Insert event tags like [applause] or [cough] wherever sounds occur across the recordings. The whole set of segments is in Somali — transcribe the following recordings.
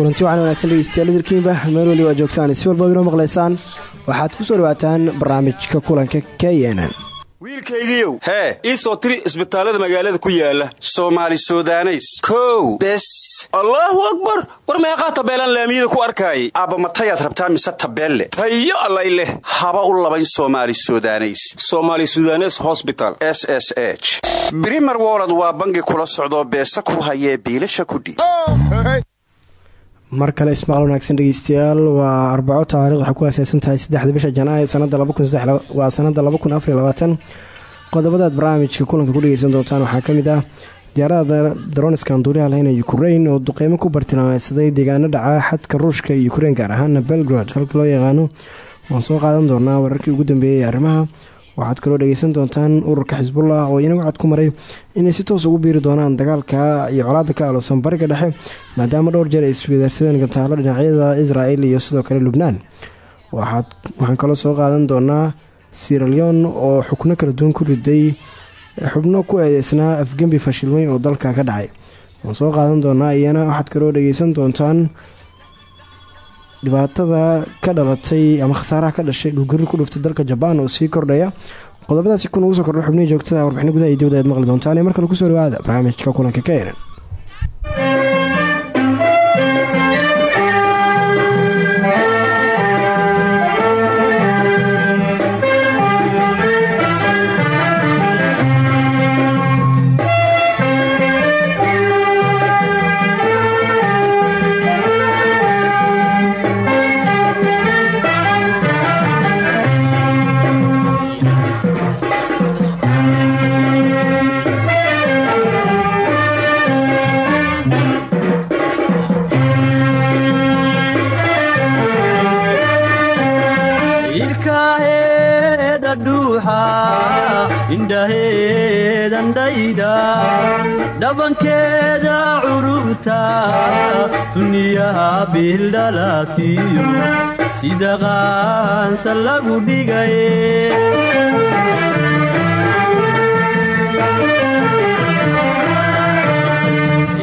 kulanti waxaan wanaagsan dhegeystayaal idirkiinba meel waliba joogtaan si walbaad inoo maqlaysaan waxaad ku soo dhawaataan barnaamijka kulanka k n n. Wiilkaygiiow hee ii soo tiri isbitaallada magaalada ku yaalla soomaali sudaneys. Kow bes. Allaahu akbar! War meeqaa tabeelaan laamiyada ku arkaayay. Aabba matayaad rabtaa mise tabeelle? Tayo allay leh. Haba u labayn somaali sudaneys. Somaali sudanes hosbital s s h. Brimer wolod waa bangi kula socdoo beesa ku hayee biilasha kudhiib mar kale ismaqal wanaagsan dhegeystayaal waa arbaco taariikh waxay ku aaseysan tahay bisha janaayo sanada waa sanada qodobadaad barnaamijka kulanka ku dhegeysan doontaan waxaa ka mid ah diyaarada daroniskan duuliyaha lehna ukrain oo duqeymo ku bartilmaameysaday deegaano dhaca xadka ruushka iyo ukrein gaar ahaana belgrad halka loo yaqaano waan soo qaadan doonaa wararkii ugu dambeeyay arrimaha waxaad kaloo dhegeysan doontaan ururka xisbullah oo iyana wacad ku maray inay si toos ugu biiri doonaan dagaalka iyo colaada ka aloosan bariga dhexe maadaama dhowr jeer ay iswadaarsadeen gantaalo dhinacyada israel iyo sidoo kale lubnaan. Waxaan kaloo soo qaadan doonaa siraleon oo xukno kala duwan ku riday xubno ku eedeysnaa afgembi fashilmay oo dalka ka dhacay. Waan soo qaadan doonaa iyana waxaad kaloo dhegeysan doontaan dhibaatada ka dhalatay ama khasaaraha ka dhashay dhulgari ku dhuftay dalka jabaan oo sii kordhaya. Qodobadaasi kun ugu soo kordha xubnihii joogtada warbixino gudaha iyo dibada aad maqli doontaan ee markale ku soo dhawaada barnaamijka kulanka ka eran curubta sunniyaha biildhalatiyo sida qaansa lagu dhigay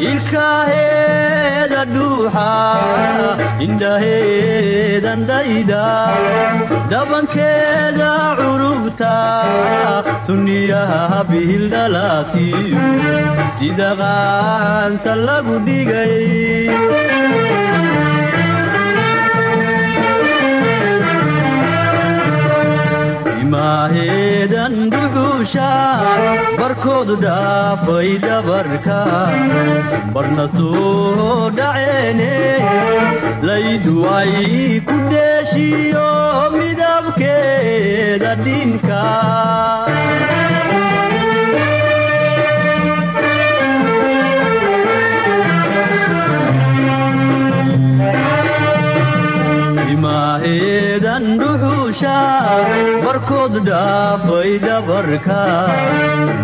ilkaheeda dhuuxa indhaheedandhayda dhabankeeda curubta sunniyaha bihildhalaatiyo sida qaansa lagu dhigay timaaheedan dhuxuusha barkoodu dhaafay dhabarka barna soo dhaceene laydhu ay ku dheeshiyo midabkeeda dhinka timaaheedan dhuxuusha barkood dhaafay dhabarka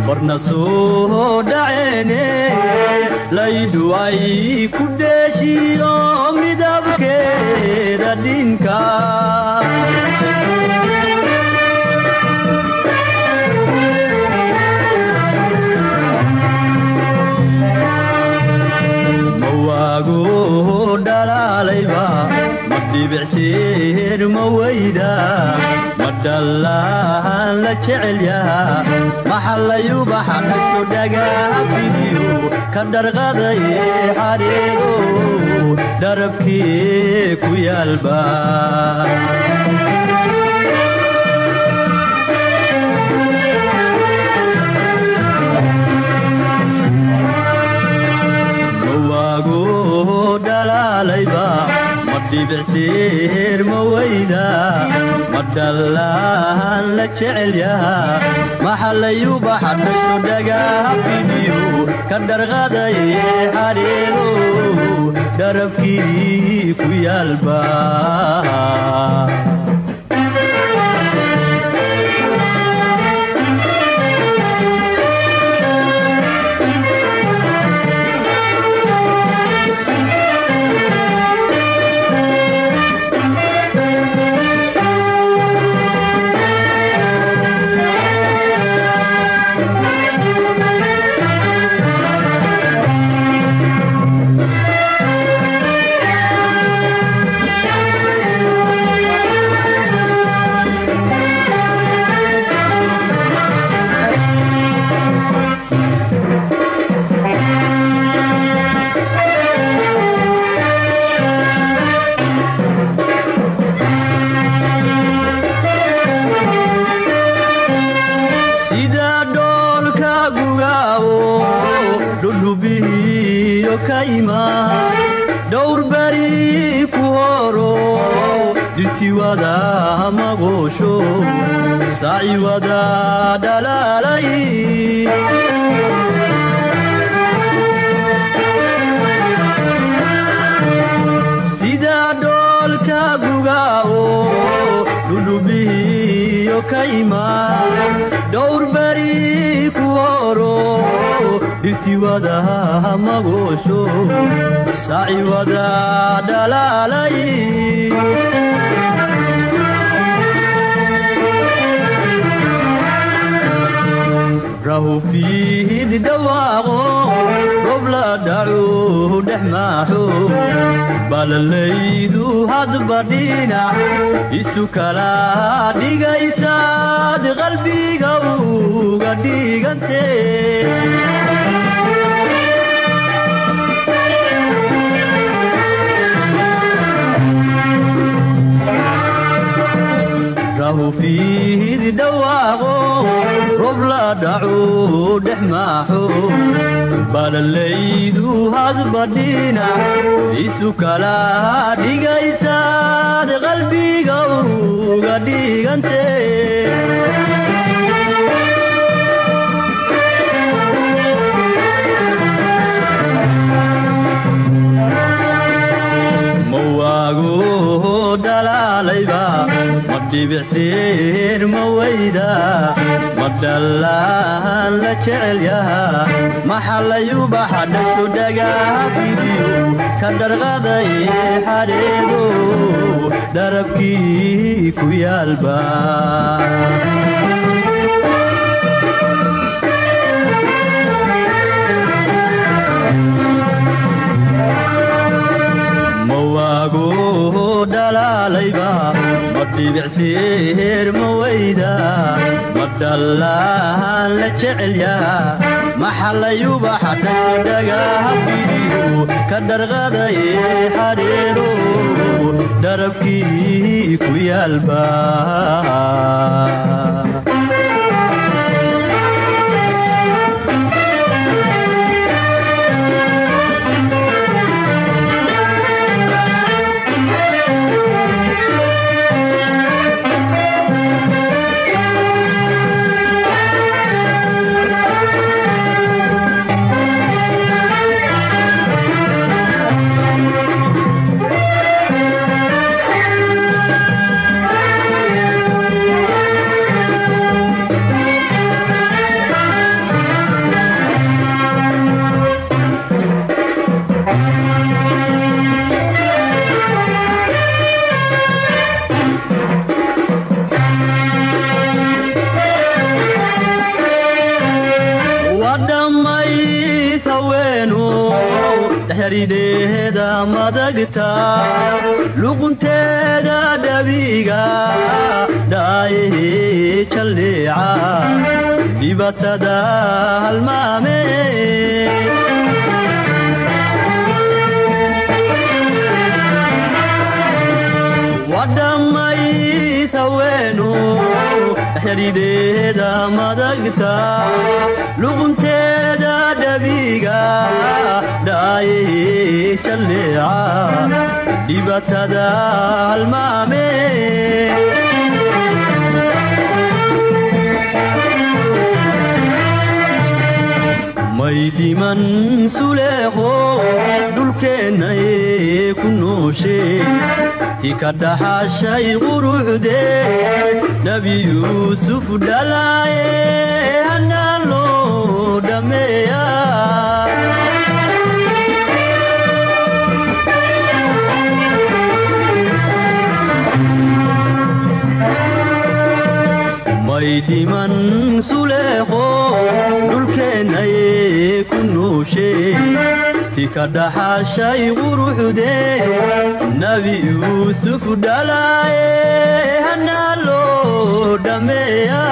barna soo dhaceene laydhu ay ku dheeshiyo midabkeeda dhinka ma dhibicseer ma weyda ma dhallaan la jecelyaha maxallayubaxa dhasho dhagaafidiyo ka dharqadaye xadheego dharabkee ku yaalba dhalaalayba ma weyda ma dhallaan la la jecel yahaa maxallayubaxa dhasho dhagaha fidiyo ka dharqadaye xadheedo dharabkii ku yaalba dhirtiwada magoosho saaciwada dhalaalay sida dhoolka gugaawo dhudhubihiyo ka imaan dhowr beri ku horo dhirtiwada magoosho saaciwada dhalaalay rahu fiidi dhawaaqo rob la dhacu dhex maaxo balalaydu hadba dhinac isu kala dhigaysaad qalbiga uga dhigante fiidi dhawaaqo rob la dhacu dhex maaxo balalaydu hadba dhinac isu kala dhigaysaad qalbiga uga dhigante dhibicsiir ma weyda ma dhallaan la jecel yahaa maxallayubaxa dhasho dhagaha fidiyo ka dharqaday xadheedo dharabkii ku yaalba mawaago ma dhibicsiir ma weyda ma dhallaan la jecel yahaa maxallayubaxa dhasho dhagaha fidiyo ka dharqaday xadheero dharabkii ku yaalba dhexrideeda madagta luqunteeda dhabiga dhaayahe jalleeca dhibatada halmaame xerideeda madagta luqunteeda dhabiga dhaaye jalleeca dhibatada halmaame may dhiman suleeqo dhulkeennay ku nooshe ti ka dhaxashay quruxde nebi yuusuf dhalaaye hanaan loo dhammeeya dhiman suleeqo dhulkeennay ku nooshe ti ka dhaxashay quruxdee nebi yuusuf dhalaaye hanaa loo dhammeeya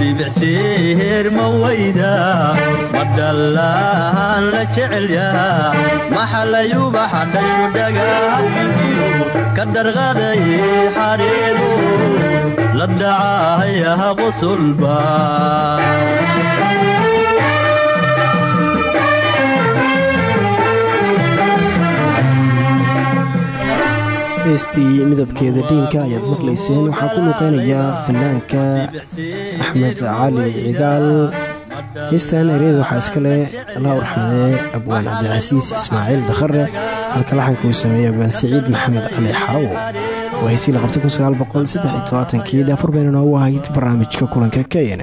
ma dhibicseer ma wayda ma dhallahan la jecelyaa maxalay ubaxa dhashu dhagahafidiyo ka dharqaday xareedu la dhacayaha qosolba heestii midabkeeda dhiinka ayaad maqlayseen. Waxaa ku luuqeynayaa fanaanka axmed cali cigaal. Heestan eryada waxaa iska leh allah u raxmadee abwaan cabdicasiis ismaaciil dakhare halka laxanka uu sameeyey abwaan siciid maxamed cali xarawo waa heesii la qabtay kii daafur bayna noogu ahayd barnaamijka kulanka knn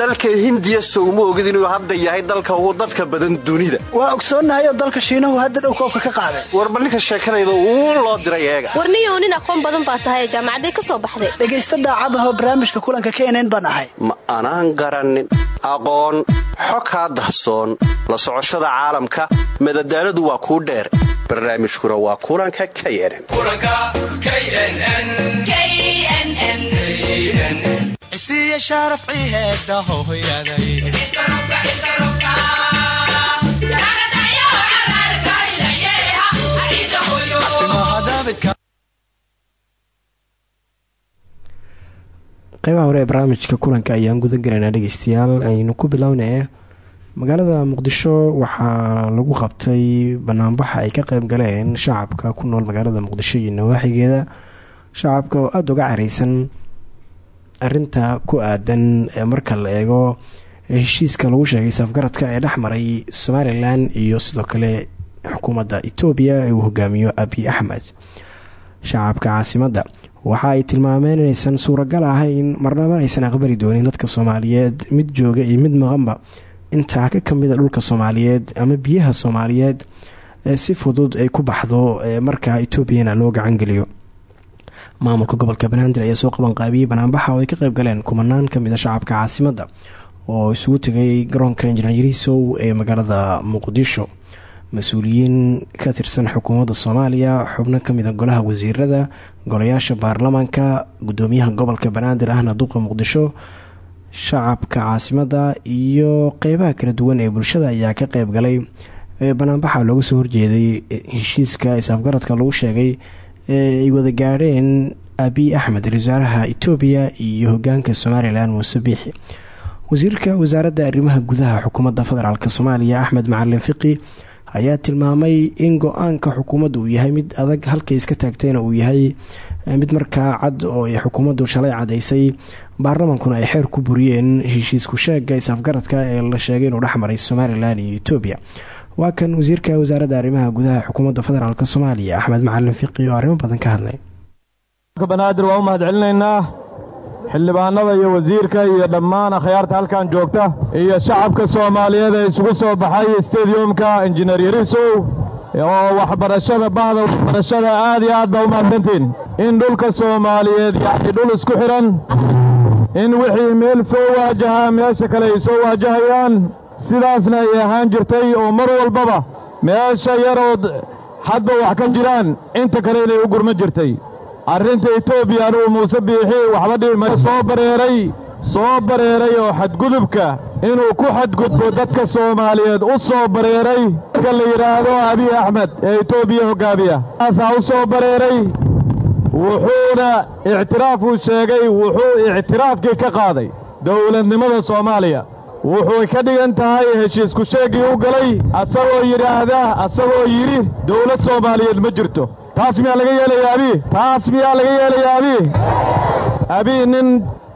dalka hindiya sowma ogid inuu hadda yahay dalka ugu dadka badan dunida. Waa ogsoonnahay oo dalka shiinahu hadda dhow koobka ka qaaday. Warba ninka sheekadayda uu loo diray eega. Warniyow nin aqoon badan baa tahay jaamacaday ka soo baxday. Dhegaysta daacadahoo barnaamijka kulanka knn baan ahay. Ma anaan garannin aqoon xo kaa dahsoon la socoshada caalamka madadaaladu waa kuu dheer barnaamijkuna waa kulanka knn isiya sharaf ciheeda hohoyaday qeybaha hore ee barnaamijka kulanka ayaan guda galaynaa dhegeystayaal aynu ku bilownee magaalada muqdisho waxaa lagu qabtay banaanbaxa ay ka qeyb galeen shacabka ku nool magaalada muqdisho iyo nawaaxigeeda shacabka oo aada uga careysan arinta ku aadan marka la eego heshiiska lagu sheegay safgaradka ee dhex maray somalilan iyo sidoo kale xukuumadda etoobiya ee uu hogaamiyo abiy axmed shacabka caasimadda waxa ay tilmaameen inaysan suuragal ahayn marnaba aysan aqbali doonin dadka soomaaliyeed mid jooga iyo mid maqanba. Intaa ka kamida dhulka soomaaliyeed ama biyaha soomaaliyeed ee si fudud ay ku baxdo markaa etoobiyana loo gacangeliyo maamulka gobolka banaadir ayaa soo qabanqaabiyey banaanbaxa oo ay ka qeyb galeen kumanaan ka mid a shacabka caasimadda oo isugu tegay garoonka injineer ee magaalada muqdisho. Mas'uuliyiin ka tirsan xukuumadda soomaaliya xubno ka mid a golaha wasiirada golayaasha baarlamaanka gudoomiyaha gobolka banaadir ahna duqa muqdisho shacabka caasimadda iyo qeybaha kala duwan ee bulshada ayaa ka qeyb galay. Banaanbaxa looga soo horjeeday heshiiska isafgaradka lagu sheegay ee ay wada gaadheen abiy axmed ra'iisaaraha etoobiya iyo hogaanka somalilan muuse biixi wasiirka wasaaradda arrimaha gudaha xukuumadda federaalk soomaaliya axmed macalin fiqi ayaa tilmaamay in go'aanka xukuumadda uu yahay mid adag halkay iska taagtayna uu yahay mid markaa cad oo ay xukuumaddu shalay cadaysay. Baarlamankuna ay xeer ku buriyeen heshiisku sheega isafgaradka ee la sheegay inuu dhexmaray somalilan iyo etoobiya waa kan wasiirka wasaaradda arrimaha gudaha xukuumadda federaalk soomaaliya axmed macalin fiqi oo arrimo badan ka hadlay. Banaadir waa u mahad celinaynaa xildhibaanada iyo wasiirka iyo dhammaan akhyaarta halkan joogta iyo shacabka soomaaliyeed ee isugu soo baxay stadiumka injineer yarisow oo waxbarashada bahda waxbarashada aad iyo aad baa u mahadsantiin. In dhulka soomaaliyeed yacni dhul isku xidhan in wixii meel soo waajahaa meesha kale ay soo waajahayaan sidaasna ay ahaan jirtay oo mar walbaba meesha yarood hadba wax ka jiraan inta kale inay u gurma jirtay. Arrinta etoobiya anugu muuse biixi waxba dhibi soo bareeray soo bareeray oo xadgudubka inuu ku xadgudbo dadka soomaaliyeed u soo bareeray. Marka la yidhaahdo abiy axmed ee etoobiya hoggaamiya aasaa u soo bareeray? Wuxuuna ictiraafuu sheegay wuxuu ictiraafkii ka qaaday dowladnimada soomaaliya wuxuu ka dhigan tahay heshiisku sheeggii u galay asagoo yidhaahda asagoo yidhi dawlad soomaaliyeed ma jirto. Taas miyaa laga yeelayaa abii taas miyaa laga yeelayaa abii abii nin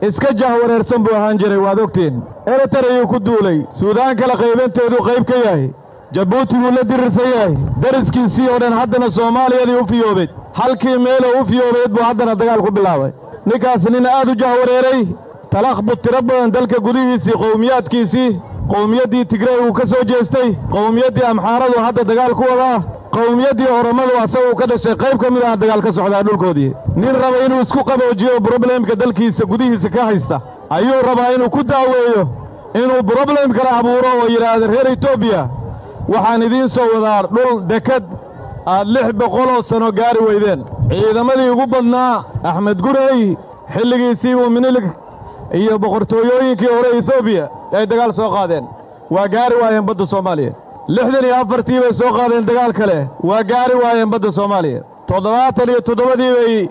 iska jahwareersan buu ahaan jiray waad ogtiin. Eritarayuu ku duulay. Suudaan kale qaybanteeduu qayb ka yahay. Jabuuti buu la dirirsan yahay. Dariskiisii oo dhan haddana soomaaliyadii u fiyoobeed halkii meeloo u fiyoobeed buu haddana dagaal ku bilaabay. Ninkaas nin aad u jahwareeray talaqbud tiro badan dalka gudihiisii qowmiyaadkiisii qowmiyaddii tigrey uu ka soo jeestay qowmiyaddii amxaaradu hadda dagaal ku wadaa qowmiyaddii oromadu asaguu ka dhashay qayb ka mid aha dagaal ka socdaa dhulkoodii. Nin raba inuu isku qaboojiyo broblemka dalkiisa gudihiisa ka haysta ayuu rabaa inuu ku daaweeyo inuu broblem kala abuuro oo yidhaahda reer etoobiya waxaan idiin soo wadaa dhul dekad aad lix boqoloo sanno gaari weydeen. Ciidamadii ugu badnaa axmed gurey xilligiisii buu minilig iyo boqortooyooyinkii hore etoobiya ay dagaal soo qaadeen. Waa gaari waayeen badda soomaaliya. Lixdan iyo afartii bay soo qaadeen dagaal kale. Waa gaari waayeen badda soomaaliya. Toddobaatan iyo toddobadii bay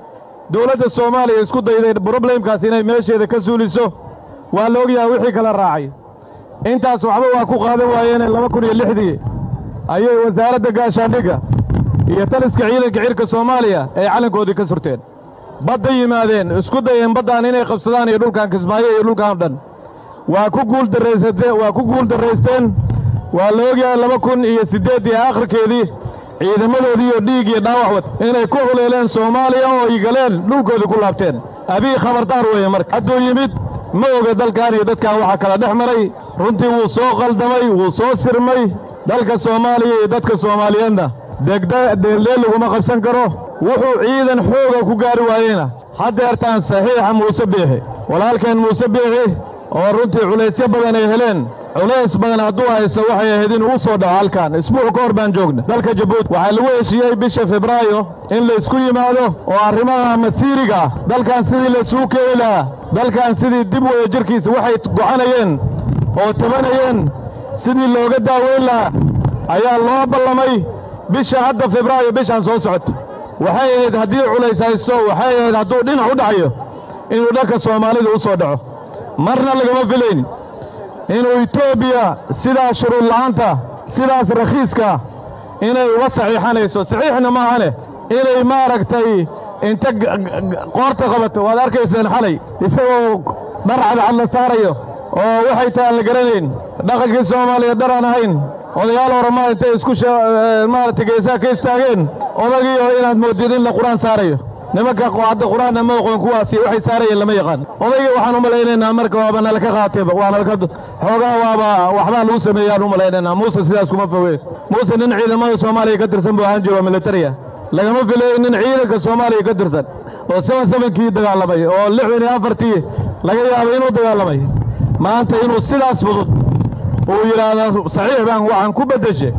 dawladda soomaaliya isku dayday broblemkaas inay meesheeda ka suuliso. Waa la ogyahay wixii kala raacay. Intaas waxba waa ku qaadan waayeene laba kun iyo lixdii ayay wasaaradda gaashaandhigga iyo taliska ciidanka xidhka soomaaliya ay calankoodii ka surteen badda yimaadeen isku dayeen baddaan inay qabsadaan iyo dhulkan kismaayo iyo dhulkan dhan waa ku guuldarraysteen waa la ogyahay laba kun iyo siddeeddii aakhirkeedii ciidamadoodii iyo dhiig iyo dhaawac wad inay ku huleeleen soomaaliya oo ay galeen dhulkoodii ku laabteen. Abii khabardaar weeye marka. Hadduu yimid ma oga dalkan iyo dadkan waxaa kala dhex maray. Runtii wuu soo qaldamay wuu soo sirmay dalka soomaaliya iyo dadka soomaaliyeedna degdeel laguma qabsan karo wuxuu ciidan xooga ku gaari waayeyna. Haddeertaan saxiixa muuse biixi walaalkeen muuse biixi oo runtii culaysyo badan ay heleen. Culays badan hadduu haysto waxay ahayd inuu u soo dhaco halkan isbuuc ka hor baan joogna dalka jabuuti waxaa lagu heshiiyey bisha febraayo in laysku yimaado oo arrimaha masiiriga ah. Dalkan sidii laysugu keeni lahaa dalkan sidii dib wada jirkiisa waxay gocanayeen oo tabanayeen. Sidii looga daaweyn lahaa ayaa loo ballamay bisha hadda febraayo bishaan soo socota waxay ahayd haddii culays haysto waxay ahayd hadduu dhinac u dhacayo inuu dhanka soomaalida u soo dhaco. Marna lagama filayn. Inuu etoobiya sidaas shuruud la'aanta sidaas rakhiiska inay uga saxiixanayso. Saxiixna maahane inay maaragtay inta qoorta qabato. Waad arkayseen xalay isagoo dhar cadcad la saarayo oo waxay tahay aan la garanayn dhaqankii soomaaliya dhar aan ahayn odayaal horemaa intay isku maaragtay geesaha ka istaageen. Odagiioo inaad moodid in la qur'aan saarayo. Nimanka hadda qur'aanna ma oqoon kuwaasi waxay saarayeen lama yaqaan. Odayga waxaan u malaynaynaa marka waaba nalaka qaatayba waa nalaka xoogaa waaba waxbaa lagu sameeyaan u malaynaynaa. Muuse sidaas kuma foge muuse nin ciidamada soomaaliya ka tirsan buu ahaan jiro oo militariya. Lagama filayo nin ciidanka soomaaliya ka tirsan. Oo seban sebankii dagaalamay oo lixdan iyo afartii laga yaabay inuu dagaalamay. Maanta inuu sidaas fudud uu yidhaahdo saxiix baan waxaan ku beddeshe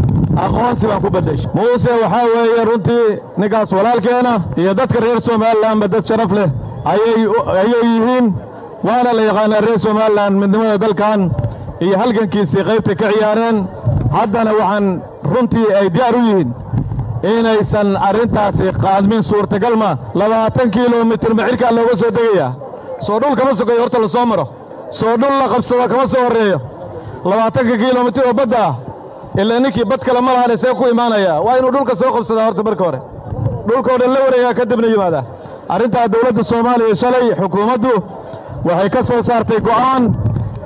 aqoonsi baan ku beddeshay. Muuse waxaa weeye runtii ninkaas walaalkeena iyo dadka reer somalilanba dad sharaf leh ayay yihiin. Waana la yaqaanaa reer somalilan midnimada dalkan iyo halgankiisii qaybtay ka ciyaareen. Haddana waxaan runtii ay diyaar u yihiin inaysan arrintaasi qaadmin suurtagal ma. Labaatan kilomitir maxirkaa looga soo degayaa. Soo dhul kama sogayo horta la soo maro. Soo dhul la qabsado kama soo horreeyo labaatanka kilomitir oo badda ah ilaa ninkii bad kale ma lahane see ku imaanayaa waa inuu dhulka soo qabsadaa horta marka hore. Dhulkao dhan la wareegaa kadibna yimaadaa arrintaa dawladda soomaaliya shalay xukuumaddu waxay ka soo saartay go'aan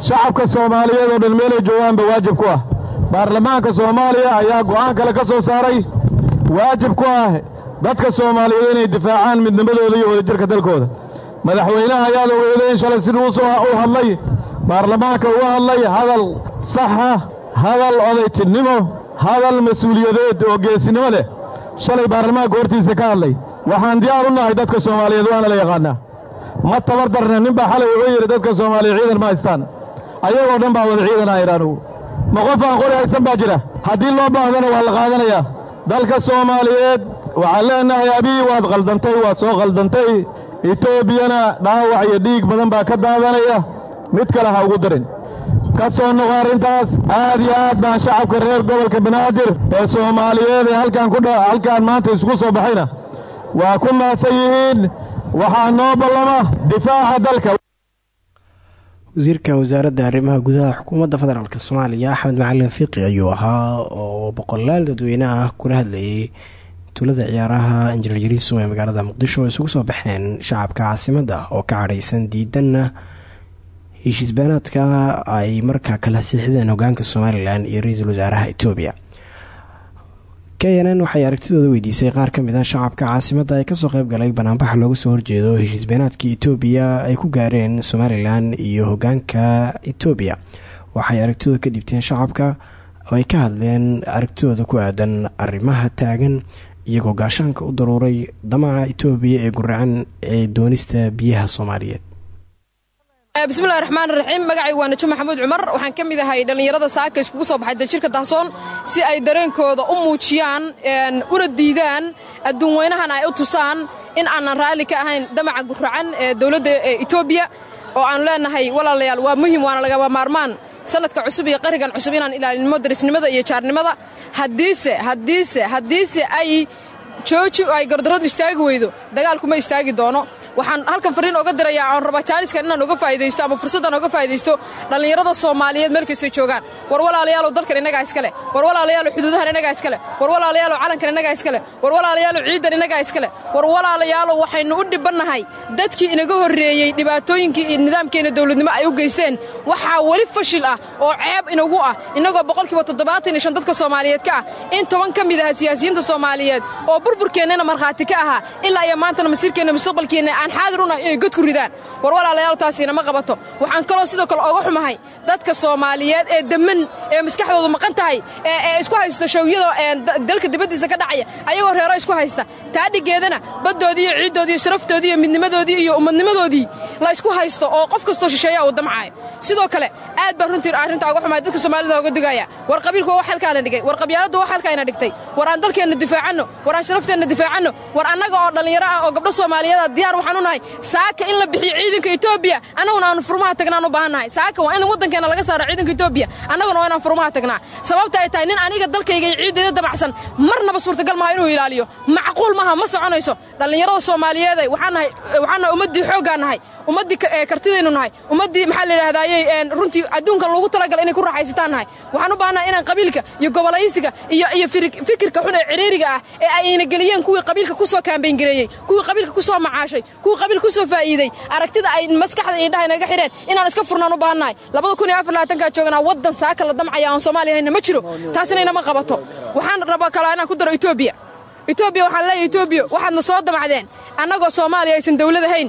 shacabka soomaaliyeed oo dhan meelay joogaanba waajib ku ah. Baarlamaanka soomaaliya ayaa go'aan kale ka soo saaray waajib ku ah dadka soomaaliyeed inay difaacaan midnimadooda iyo wadajirka dalkooda. Madaxweynaha ayaad ogeydeen shalay siduu u hadlay baarlamaanka uga hadlay hadal saxa hadal odaytinnimo hadal mas'uuliyadeed oo geesinimo leh. Shalay baarlamaanka hortiisa ka hadlay. Waxaan diyaar u nahay dadka soomaaliyeed waana la yaqaannaa ma tabar darna nin baa xalay wuxuu yidhi dadka soomaaliya ciidan ma haystaan. Ayagoo dhan baa wada ciidan ah idhaanugu ma qof aan qori haysan baa jira. Haddii loo baahdana waa la qaadanayaa dalka soomaaliyeed waxaan leenahay abii waad qaldantay waad soo qaldantay. Etoobiyana dhaawac iyo dhiig badan baa ka daadanaya mid kale ha ugu darin. Ka soo noqo arrintaas aad iyo aad baan shacabka reer gobolka banaadir ee soomaaliyeed ee halkaan maanta isugu soo baxayna. Waa ku maasan yihiin waxaa noo ballama difaaca dalka. Wasiirka wasaaradda arrimaha gudaha xukuumadda federaalk soomaaliya axmed macalin fiqi ayuu ahaa oo boqolaal dadweyne ah kula hadlayay tuulada ciyaaraha injineer jariiso ee magaalada muqdisho. Isugu soo baxeen shacabka caasimadda oo ka cadhaysan diidanna heshiis baanaadka ay markaa kala siixdeen hogaanka somalilan iyo ra'iisul wasaaraha etoobiya knn waxay aragtidooda weydiisay qaar ka mid a shacabka caasimadda ee ka soo qeyb galay banaanbaxa looga soo horjeedo heshiis beenaadkii etoobiya ay ku gaareen somalilan iyo hogaanka etoobiya waxay aragtidooda ka dhibteen shacabka oo ay ka hadleen aragtidooda ku aadan arrimaha taagan iyagoo gaashaanka u daruuray damaca etoobiya ee guracan ee doonista biyaha soomaaliyeed bismillahi raxmaan raxiim magacaygu waa najo maxamuud cumar waxaan ka mid ahay dhallinyarada saaka iskugu soo baxay daljirka dahsoon si ay dareenkooda u muujiyaan una diidaan adduun weynahan ay u tusaan in aanan raalli ka ahayn damaca guracan ee dowladda etoobiya oo aanu leenahay walaalayaal. Waa muhiim waana lagaba maarmaan sanadka cusub iyo qarigan cusub inaan ilaalinimo darisnimada iyo jaarnimada. Haddiise haddiise haddiise ay jooji ay gardarradu istaagi weydo dagaalku ma istaagi doono waxaan halkan fariin oga dirayaa oon rabaa jaaniskan inaan oga faa'idaysto ama fursaddan oga faa'idaysto dhallinyarada soomaaliyeed meel kastay joogaan. War walaalayaalow dalkan innagaa iskale war walaalayaalow xuduudahan innagaa iskale war walaalayaalow calankan innagaa iskale war walaalayaalow ciidan innagaa iskale war walaalayaalow waxaynu u dhibbannahay dadkii inaga horreeyey dhibaatooyinkii iyo nidaamkeenna dawladnimo ay u geysteen. Waxaa weli fashil ah oo ceeb inagu ah innagoo boqolkiiba toddobaatan iyo shan dadka soomaaliyeed ka ah. In toban ka mid aha siyaasiyiinta soomaaliyeed oo burburkeennana markhaati ka ahaa ilaa iyo maantana masiirkeenna mustaqbalkeenna aan xaadir u nahay inay god ku ridaan. War walaalayaal taasiina ma qabato. Waxaan kaloo sidoo kale oga xumahay dadka soomaaliyeed ee demman ee maskaxdoodu maqan tahay ee isku haysta shawyada dalka dibaddiisa ka dhacaya ayagoo reero isku haysta. Taadhigeedana baddoodii iyo ciiddoodii iyo sharaftoodii iyo midnimadoodii iyo ummadnimadoodii la isku haysto oo qof kastoo shisheeya uu damcaayo. Sidoo kale aad baan runtii arrinta oga xumahay dadka soomaalida oga digaya. War qabiilku waa xalkaana dhigay. War qabyaaladdu waa xalkaayna dhigtay. War aan dalkeenna difaacanno. War aan sharafteenna difaacanno. War annaga oo dhallinyaro ah oo gabdho soomaaliyeeda diyaar waxaan u nahay saaka in la bixiyo ciidanka etoobiya annaguna aanu furmaha tagnaan u baahan nahay saaka waa in waddankeenna laga saaro ciidanka etoobiya annaguna waa inaan furmaha tagnaa. Sababta ay tahay nin aniga dalkayga iyo ciiddayda damacsan marnaba suurtagal maha inuu ilaaliyo. Macquul maha ma soconayso. Dhallinyarada soomaaliyeeday waxaan nahay waxaan ummaddii xooggaan nahay ummaddii kartidaynu nahay. Ummaddii maxaa la yidhahdaaye runtii adduunkan loogu talagalay inay ku raaxaysataan nahay. Waxaan u baahannahay inaan qabiilka iyo gobolaysiga iyo fikirka xun ee cidhiiriga ah ee ayna geliyeen kuwii qabiilka ku soo kaambayngareeyey kuwii qabiilka ku soo macaashay kuwii qabiilka ku soo faa'iidey aragtida ay maskaxda iyo indhaha inaga xidheen inaan iska furnaan u baahannahay labada kun iyo afar labaatankaa jooganaa waddan saaka la damcaya aan soomaaliya hayna ma jiro. Taasina inama qabato. Waxaan rabaa kalaa inaan ku daro etoobiya etoobiya waxaan leeyahay etoobiya waxaadna soo damacdeen. Annagoo soomaaliya aysan dawlad ahayn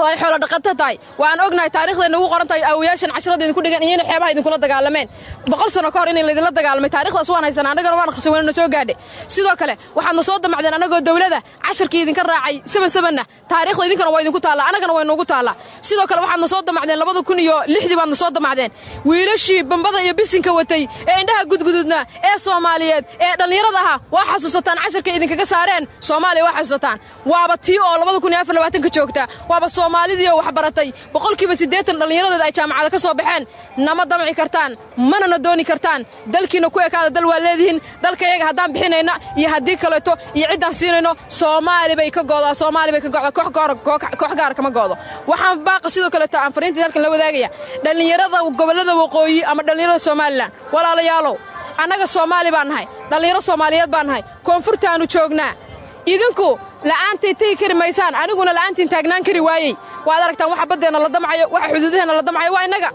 oo ay xoolo dhaqato tahay waan ognahay taarikhday nagu qoran tahay aawayaashan cashrada idinku dhigan iyo inay xeebaha idinkula dagaalameen boqol sano ka hor inay laydinla dagaalamay taarikhdaas waan haysanaa annagana waan akhrisan wayna soo gaadhe sidoo kale waxaadna soo damacdeen annagoo dawlada casharkii idinka raacay saban sabanna taarikhda idinkana waa idinku taallaa annagana way nuugu taallaa sidoo kale waxaadna soo damacdeen labada kun soo damacdeen wiilashii bambada iyo bisinka watay ee indhaha gudgududna ee soomaaliyeed ee dhallinyarada ahaa waa xasuusataan casharkay idinkaga saareen soomaaliya waa xasuusataan waaba tii oo labada kun joogta waaba soomaalidiioo wax baratay. Boqolkiiba siddeetan dhallinyaradeeda ay jaamacada ka soo baxeen. Nama damci kartaan manana dooni kartaan. Dalkiina ku ekaada dal waa leedihiin. Dalkayaga haddaan bixinayna iyo haddii kaleeto iyo ciddaan siinayno soomaali bay ka go'daa soomaali bay ka go'daa koox gaar kama go'do waxaan baaqa sidoo kaleeto aan fariintii halkan la wadaagaya. Dhallinyarada gobollada waqooyi ama dhallinyarada somalilan walaalayaalow annaga soomaali baan nahay. Dhallinyaro soomaaliyeed baan nahay. Koonfurtaannu joognaa idinku la'aantay tegi kari maysaan aniguna la'aantiin taagnaan kari waayey. Waad aragtaan waxa baddeenna la damcayo waxa xuduudaheenna la damcayo waa innaga.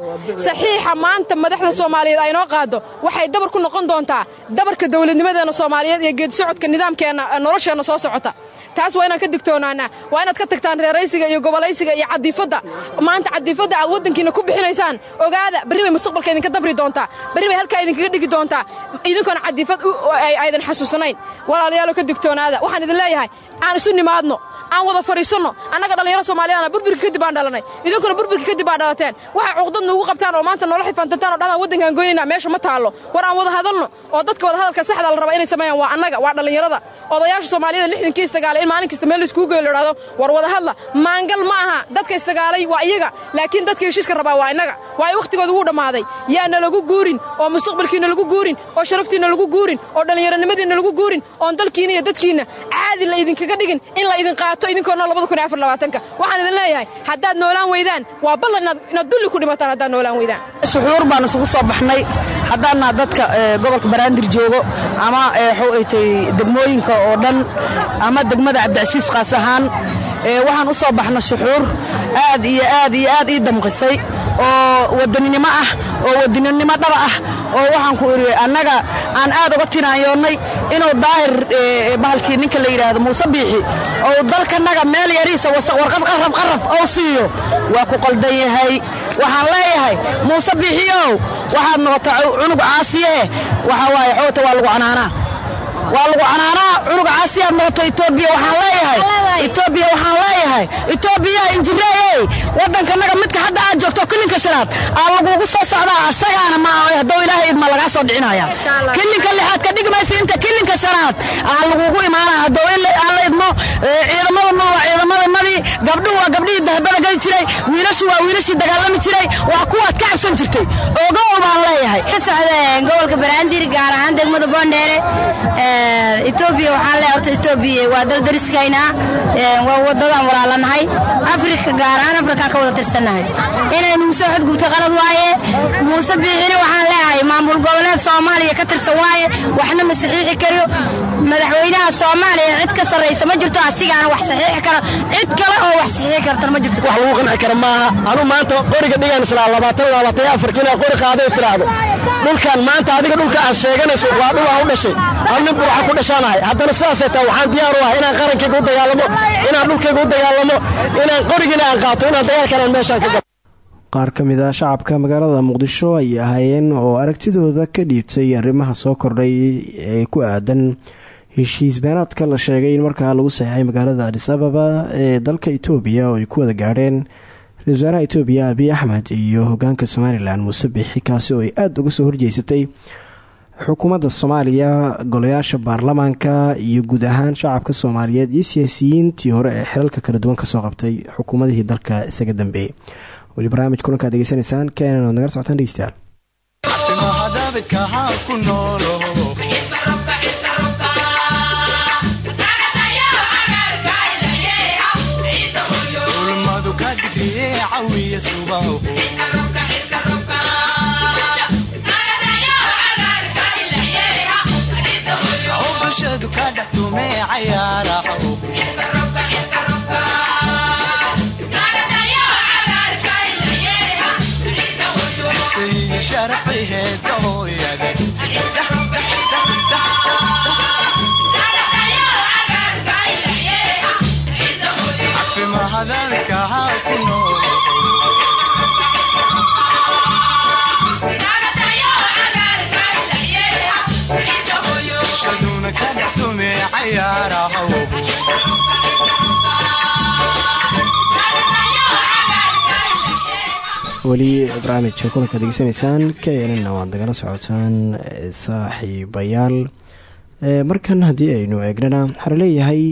Saxiixa maanta madaxda soomaaliyeed ay noo qaaddo waxay dabar ku noqon doontaa dabarka dawladnimadeenna soomaaliyeed iyo geedisocodka nidaamkeenna nolosheenna soo socota taas waa inaan ka digtoonaanaa waa inaad ka tagtaan reeraysiga iyo gobolaysiga iyo cadiifadda. Maanta cadiifadda aad waddankiina ku bixinaysaan ogaada berri bay mustaqbalka idinka dabri doontaa. Berri bay halkaa idinkaga dhigi doontaa. Idinkoona cadiifad aydan xasuusanayn. Walaalayaalo ka digtoonaada. Waxaan idin leeyahay aan isu nimaadno aan wada fadhiisanno annaga dhallinyaro soomaaliyadana burburka kadib aan dhalanay. Idinkuna burburka kadib aa dhalateen. Waxay cuqdad nuugu qabtaan oo maanta noola xifantantaan oo dhahaan waddankaan goynayna meesha ma taallo. War aan wada hadalno oo dadka wada hadalka saxda la raba inay sameeyaan waa annaga waa dhallinyarada. Odayaasha soomaaliyada lixdankii istagaalay in maalin meel laiskugu idhahdo war wada hadla. Maangal ma aha dadka istagaalay waa iyaga laakiin dadka heshiiska rabaa waa innaga waayo wakhtigooda wuu dhammaaday. Yaana lagu guurin oo mustaqbalkiina lagu guurin oo sharaftiinna lagu guurin oo dhallinyaronimadiinna lagu guurin oon dalkiina iyo dadkiinna caadi la idinkaga dhigin in la idin qaato idinkoona waxaan idin leeyahay haddaad noolaan weydaan waa ballan inaad dulli ku dhimataan haddaad noolaan weydaan. Suxuur baan isugu soo baxnay. Haddaanna dadka gobolka baraandir joogo ama waxuu ay tay degmooyinka oo dhan ama degmada cabdicasiis kaas ahaan. Waxaan u soo baxna suxuur aad iyo aad iyo aad ii damqisay oo wadaninimo ah oo wadaninimo dhaba ah oo waxaan ku idhi annaga aan aad uga tinaanyoonnay inuu daahir bahalkii ninka la yidhaahdo muuse biixi ou dalkanaga meel yariisa warqad qarrab qarraf ou siiyo. Waa ku qaldan yahay. Waxaan leeyahay muuse biixiyow waxaad noqota cunug caasiyeeh waxaa waaye xoota waa lagu canaanaa waa lagu canaanaa? Cunug caasiyaad noqoto etoobiya waxaan leeyahay. Etoobiya waxaan leeyahay. Etoobiya injireeyey waddankanaga midka hadda aad joogto kilinka shanaad aa lagugu soo socdaa asagaana ma haddou ilaahay idma lagaa soo dhicinaya. Kilinka lixaad ka dhigmaysa inta kilinka shanaad aa lagugu imaanaya haddou alla idmo ciidamadanu waa ciidamadanadii gabdhuhu waa gabdhihii dahabada geli jiray wiilashu waa wiilashii dagaalami jiray waa kuwaad ka cabsan jirtay. Ogow baan leeyahay. Socdeen gobolka baraandir gaar ahaan degmada boondheere etoobiya waxaan leeyahay horta etoobiya waa daldariskaynaa waa wadadaan walaalanahay afrika gaar ahaan afrikaan ka wada tirsannahay. Inay muuse xodgubta qalad waaye muuse biixina waxaan leeyahay maamul goboleed soomaaliya ka tirsan waaye waxna ma saxiixi karo madaxweynaha soomaaliya cid ka sarraysa ma jirto asigaana wax saxiixi karo. Cid kale oo wax saxiixi kartana ma jirto. Wax lagu qanci kara maaha. Anu maanta qoriga dhigan islaa labaatan labaatan iyo afar kiina qori qaaday tiraahdo. Dhulkan maanta adiga dhulka aad sheeganayso waa dhul aan u dhashay. Anu nin buuxa ku dhashaanahay. Haddana sidaasay tahay waxaan diyaar u ah inaan qarankayga u dagaalamo inaan dhulkayga u dagaalamo inaan qorigina aan qaato inaan dagaalkan aan meeshaan ka qaar ka mid ah shacabka magaalada muqdisho ay ahaayeen oo aragtidooda ka dhiibtay arrimaha soo kordhay ee ku aadan heshiis beenaadka la sheegay in markaa lagu saxeixay magaalada adis ababa ee dalka itoobiya oo ay ku wada gaadheen ra'isul itoobiya abiy axmed iyo hogaanka somalilan muuse biixi kaasi oo ay aada uga soo horjeysatay xukuumadda soomaaliya golayaasha baarlamaanka iyo guud ahaan shacabka soomaaliyeed iyo siyaasiyiintii hore ee xilalka kala duwan ka soo qabtay xukuumadihii dalka isaga dambeeyey weli barnaamij kulankaad degeysanaysaan keenan oad nagala socotaan dhegeystayaal bulshadu ka dhex weli barnaamijka kulanka degeysanaysaan knna waad nagala socotaan saaxiibayaal markan haddii aynu eegnana waxaa la leeyahay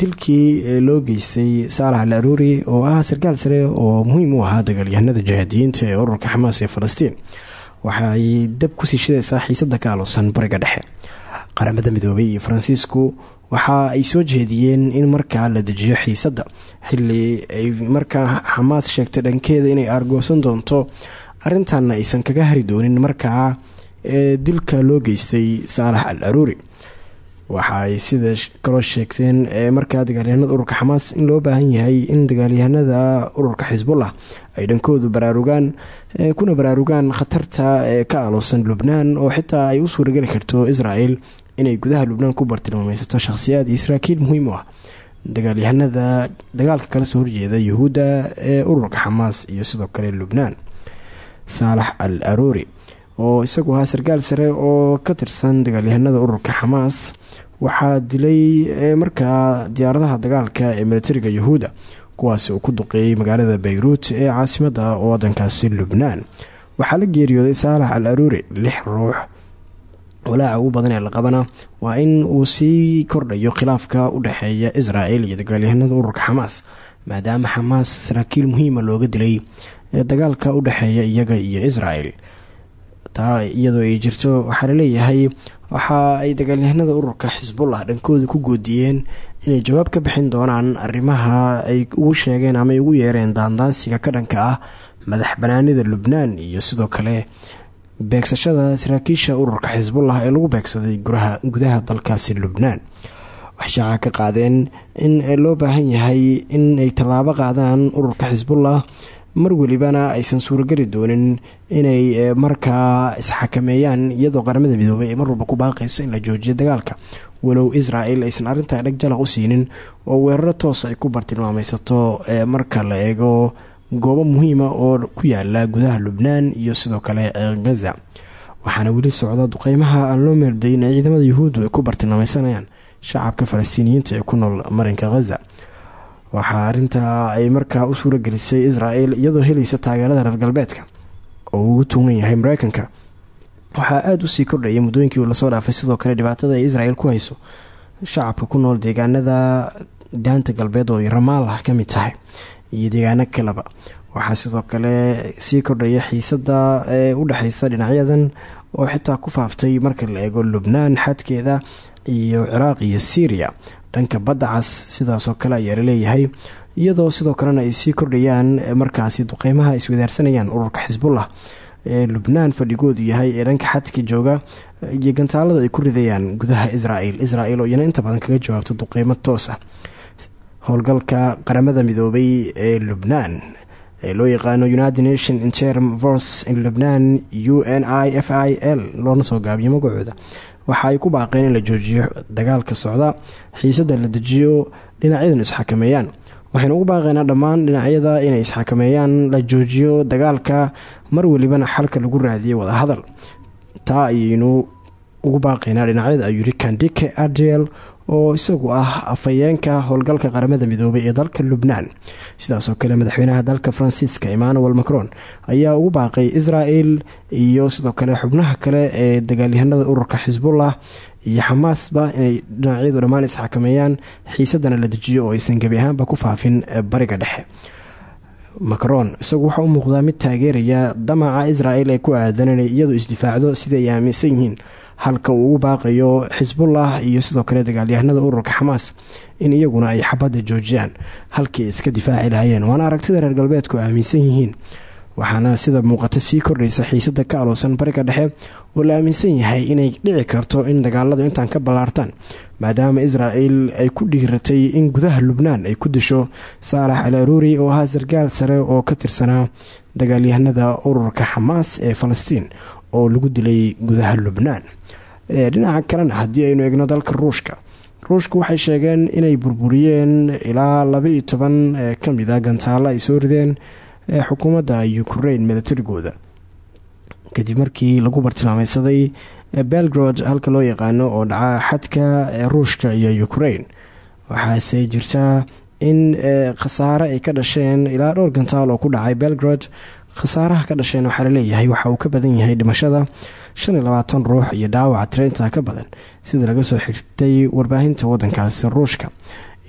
dilkii loo geystay saalax al aruuri oo ah sarkaal sare oo muhiim u ahaa dagaalyahanada jihaadiyiinta ee ururka xamaas ee falastiin. Waxaay dab ku sii shidaysaa xiisada ka aloosan bariga dhexe qaramada midoobay iyo faransiisku waxa ay soo jeediyeen in markaa la dejiyo xiisadda xili ay markaa xamaas sheegtay dhankeeda inay aargoosan doonto arintanna aysan kaga hari doonin markaa ee dilka loo geystay saalax al aruuri waxa ay sida kaloo sheegteen markaa dagaalyahanada ururka xamaas in loo baahan yahay in dagaalyahanada ururka xisbullah ay dhankoodu baraarugaan kuna baraarugaan khatarta ee ka aloosan lubnaan oo xitaa ay u suurageli karto israel inay gudaha lubnaan ku bartilmaameysato shakhsiyaad iyo saraakiil muhiim u ah. Dagaalyahanada dagaalka kala soo horjeeda yuhuudda ee ururka xamaas iyo sidoo kale lubnaan. Saalax al aruuri oo isagu ahaa sarkaal sare oo ka tirsan dagaalyahanada ururka xamaas waxaa dilay markaa diyaaradaha dagaalka ee militariga yahuuda kuwaasi uu ku duqeeyey magaalada bayruut ee caasimada wadankaasi lubnaan. Waxaa la geeriyooday saalax al aruuri lix ruux walaaca ugu badan ee la qabana waa in uu sii kordhayo khilaafka u dhexeeya israel iyo dagaalyahanada ururka xamaas maadaama xamaas saraakiil muhiima looga dilay ee dagaalka u dhexeeya iyaga iyo israel taa iyadoo ay jirto waxaa la leeyahay waxa ay dagaalyahanada ururka xisbullah dhankooda ku goodiyeen inay jawaab ka bixin doonaan arrimaha ay ugu sheegeen ama ugu yeereen daandaansiga ka dhanka ah madax banaanida lubnaan iyo sidoo kale beegsashada saraakiisha ururka xisbullah ee lagu beegsaday gudaha dalkaasi lubnaan. Waxshaaca ka qaadeen in loo baahan yahay in ay tallaabo qaadaan ururka xisbullah mar welibana aysan suurageli doonin inay markaa isxakameeyaan iyadoo qaramada midoobay ee mar walba ku baaqayso in la joojiyo dagaalka. Walow israel aysan arrintaa dheg jalaq u siinin oo weeraro toos ay ku bartilmaameysato marka la eego goobo muhiima oo ku yaalla gudaha lubnaan iyo sidoo kale gaza. Waxaana weli socda duqeymaha aan loo meeldayin ee ciidamada yuhuuddu ay ku bartilmaameysanayaan shacabka falastiiniyiinta ee ku nool marinka ghaza waxaa arintaa ay markaa u suura gelisay israel iyadoo helaysa taageerada reer galbeedka oo ugu tuugan yahay mareykanka waxaa aada u sii kordhaya muddooyinkii la soo dhaafay sidoo kale dhibaatada ay israel ku hayso shacabka ku nool deegaanada daanta galbeed oo ramaalah ka mid tahay iyo deegaano kaleba waxaa sidoo kale sii kordhaya xiisada ee u dhexeysa dhinacyadan oo xitaa ku faaftay marka la eego lubnaan xadkeeda iyo ciraaq iyo syriya dhanka badda cas sidaasoo kale ayaa la leeyahay iyadoo sidoo kalena ay sii kordhayaan markaasi duqeymaha iswadaarsanayaan ururka xisbullah ee lubnaan fadhigoodu yahay ee dhanka xadka jooga iyo gantaalada ay ku ridayaan gudaha israel israel oo iyana inta badan kaga jawaabto duqeymo toos ah howlgalka qaramada midoobay ee lubnaan ee loo yaqaano united nation interm force in lubnaan u n i f i l loona soo gaabiyo magacooda. Waxa ay ku baaqeen in la joojiyo dagaalka socda xiisada la dejiyo dhinacyadan isxakameeyaan waxaynu ugu baaqaynaa dhammaan dhinacyada inay isxakameeyaan la joojiyo dagaalka mar welibana xalka lagu raadiyo wadahadal taa ayaynu ugu baaqaynaa dhinacyada ayuri kandike adriel oo isagu ah afhayeenka howlgalka qaramada midoobay ee dalka lubnaan. Sidaasoo kale madaxweynaha dalka faransiiska emmanuel macron ayaa ugu baaqay israel iyo sidoo kale xubnaha kale ee dagaalyahanada ururka xisbullah iyo xamaasba inay dhinacyadu dhammaan isxakameeyaan xiisadana la dejiyo oo aysan gebi ahaanba ku faafin bariga dhexe. Macron isagu waxaa u muuqdaa mid taageeraya damaca israel ee ku aadan inay iyadu isdifaacdo sida ay aaminsan yihiin halka uu ugu baaqayo xisbullah iyo sidoo kale dagaalyahanada ururka xamaas in iyaguna ay xabadda joojiyaan halkii ay iska difaaci lahayeen waana aragtida reer galbeedku aaminsan yihiin waxaana sida muuqata sii kordhaysa xiisada ka aloosan bariga dhexe oo la aaminsan yahay inay dhici karto in dagaaladu intaan ka ballaartaan maadaama israel ay ku dhiiratay in gudaha lubnaan ay ku disho saalax al aruuri oo ahaa sargaal sare oo ka tirsanaa dagaalyahanada ururka xamaas ee falastiin oo lagu dilay gudaha lubnaan. Dhinaca kalena haddii aynu eegno dalka ruushka. Ruushku waxay sheegeen inay burburiyeen ilaa laba-iyo toban ka mid a gantaalo ay soo rideen xukuumadda ukraine militarigooda. Kadib markii lagu bartilmaameysaday belgrod halka loo yaqaano oo dhaca xadka ruushka iyo ukraine. Waxaase jirtaa in khasaare ay ka dhasheen ilaa dhowr gantaal oo ku dhacay belgrod khasaaraha ka dhasheen waxaa la leeyahay waxa uu ka badan yahay dhimashada shan iyo labaatan ruux iyo dhaawaca treynta ka badan sida laga soo xigtay warbaahinta wadankaasi ruushka.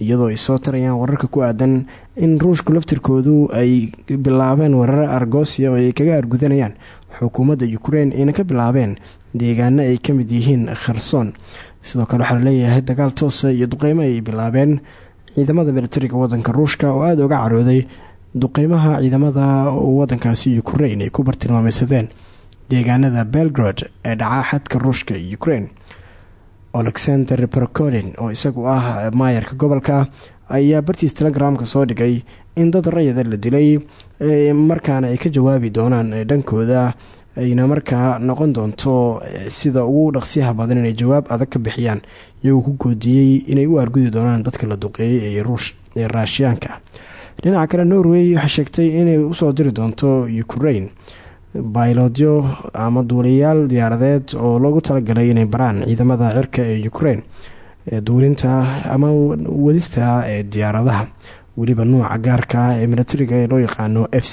Iyadoo ay soo tarayaan wararka ku aadan in ruushku laftirkoodu ay bilaabeen weeraro argosia oo ay kaga argudanayaan xukuumadda ukraine ayna ka bilaabeen deegaano ay ka mid yihiin kherson. Sidoo kale waxaa la leeyahay dagaal toosa iyo duqeymo ay bilaabeen ciidamada militariga wadanka ruushka oo aada uga carooday duqeymaha ciidamada wadankaasi ukraine ay ku bartilmaameysadeen deegaanada belgrod ee dhaca xadka ruushka iyo ukraine. Alexander brocolin oo isagu ah maayarka gobolka ayaa bartiis telegramka soo dhigay in dad rayada la dilay markaana ay ka jawaabi doonaan dhankooda ayna markaa noqon doonto sida ugu dhaqsiyaha badan inay jawaab adag ka bixiyaan. Iyagoo ku goodiyey inay u argudi doonaan dadka la duqeeyey ee raashiyaanka dhinaca kale norway waxay sheegtay inay u soo diri doonto ukraine. Baylodyo ama duuliyayaal diyaaradeed oo loogu talagalay inay baraan ciidamada cirka ee ukraine duulinta ama wadista ee diyaaradaha. Weliba nuuca gaarka ee milatariga ee loo yaqaano f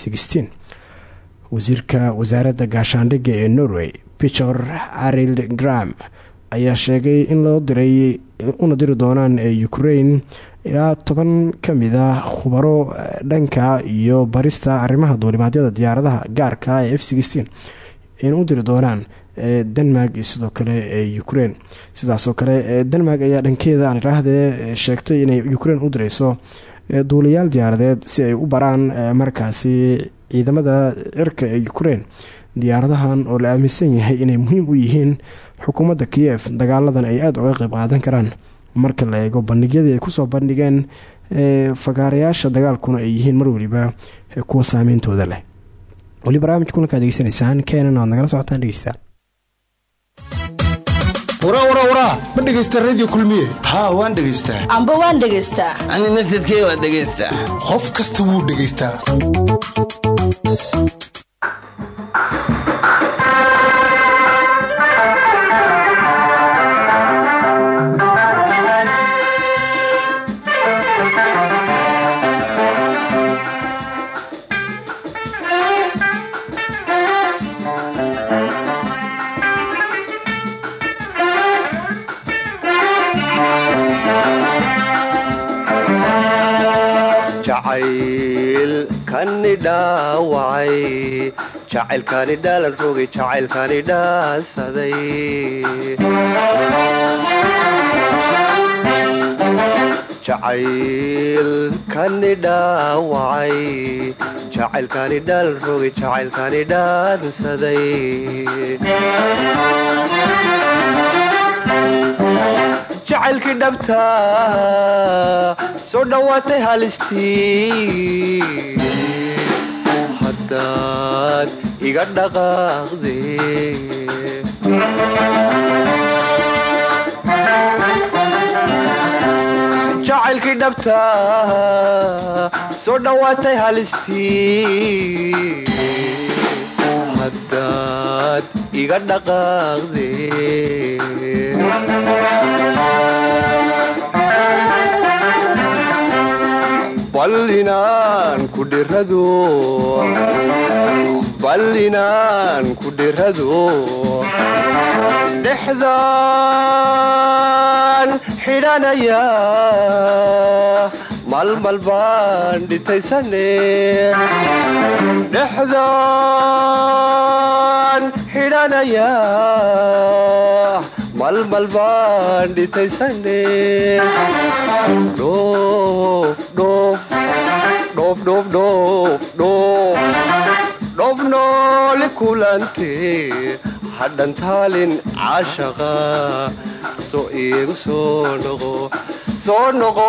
wasiirka wasaaradda gaashaandhigga ee norway pichor arild gram ayaa sheegay in loo diray una diri doonaan ee ukraine ilaa toban ka mid ah khubaro eh, dhanka iyo barista arrimaha duulimaadyada diyaaradaha gaarka ee f in u diri doonaan eh, denmark iyo sidoo kale ee ukraine. Sidaasoo kale eh, denmark ayaa dhankeeda aan idhaahdee sheegtay inay ukraine u direyso duuliyaal diyaaradeed si ay u baraan markaasi ciidamada cirka ee ukraine. Diyaaradahan oo la aaminsan yahay inay muhiim u yihiin xukuumadda kiyef dagaaladan ay aada uga qeyb qaadan karaan marka la eego bandhigyadii ay ku soo bandhigeen fagaarayaasha dagaalkuna ay yihiin mar waliba kuwa saameyntooda leh. Weli barnaamij kulankaad degeysanaysaan keenan waad nagala socotaan dhegeystaan wrawrawraa ma dhegaysta radio kulmiye? Haa waan dhegaystaa amba waan dhegaystaa ani nafsadkee waan dhegaystaa qof kasta wuu dhegaystaa jacaylkani dhaawacay jacaylkani dhaalan rogay jacaylkani dhaansaday jacaylkani dhaawacay jacaylkani dhaalan rogay jacaylkani dhaansaday jacaylkii dhabta soo dhowaatay halistii haddaad iga dhaqaaqde jacaylkii dhabta soo dhowaatay halistii haddaad iga dhaqaaqde bal inaan ku dhirado dhexdaan xidhanaya malmal baan dhitaysane dhexdaan xidhanaya malmal baan dhitaysane dhoof nooli kulante hadhantaalin caashaqa soo iigu soo noqo soo noqo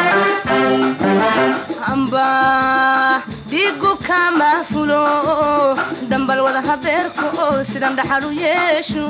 amba dhigu kama fulo dhambal wada habeerka oo sidan dhaxal u yeesho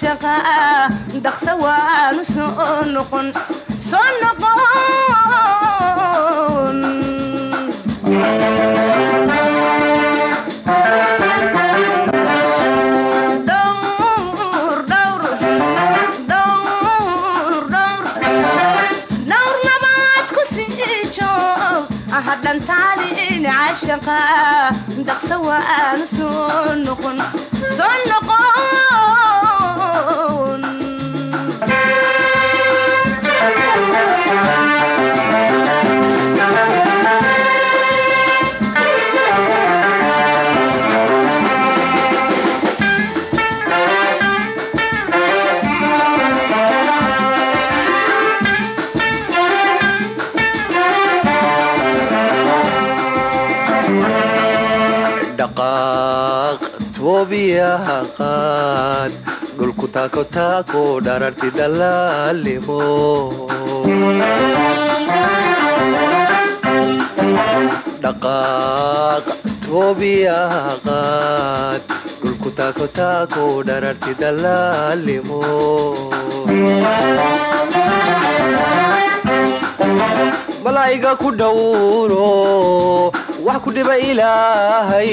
dhaqsa waanu soo noqon hadhantaalin cashaqa dhaqsa waanu soo noqon dhulku taako taako dhararti dalaalimo dhaqaaq toobiyaha qaad dhulku taako taako dhararti dalaalimo malaa'iga ku dhowro wax ku dhiba ilaahay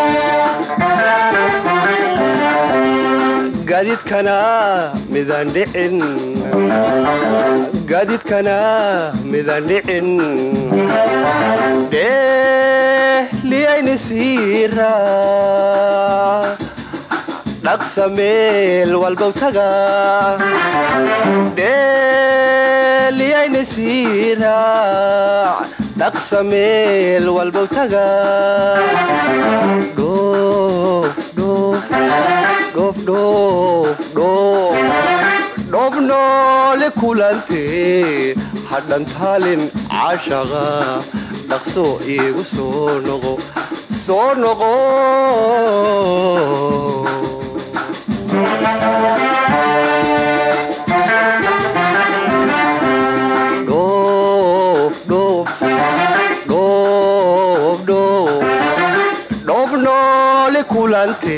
gaadiidkana midaan dhicin dhehliyayni siira dhaqsa meel walbow taga dhehliyayni siira dhaqsa meel walbow taga dhoof noole kulantee hadhantaalin cashaqa dhaqso iigu soo noqo soo noqo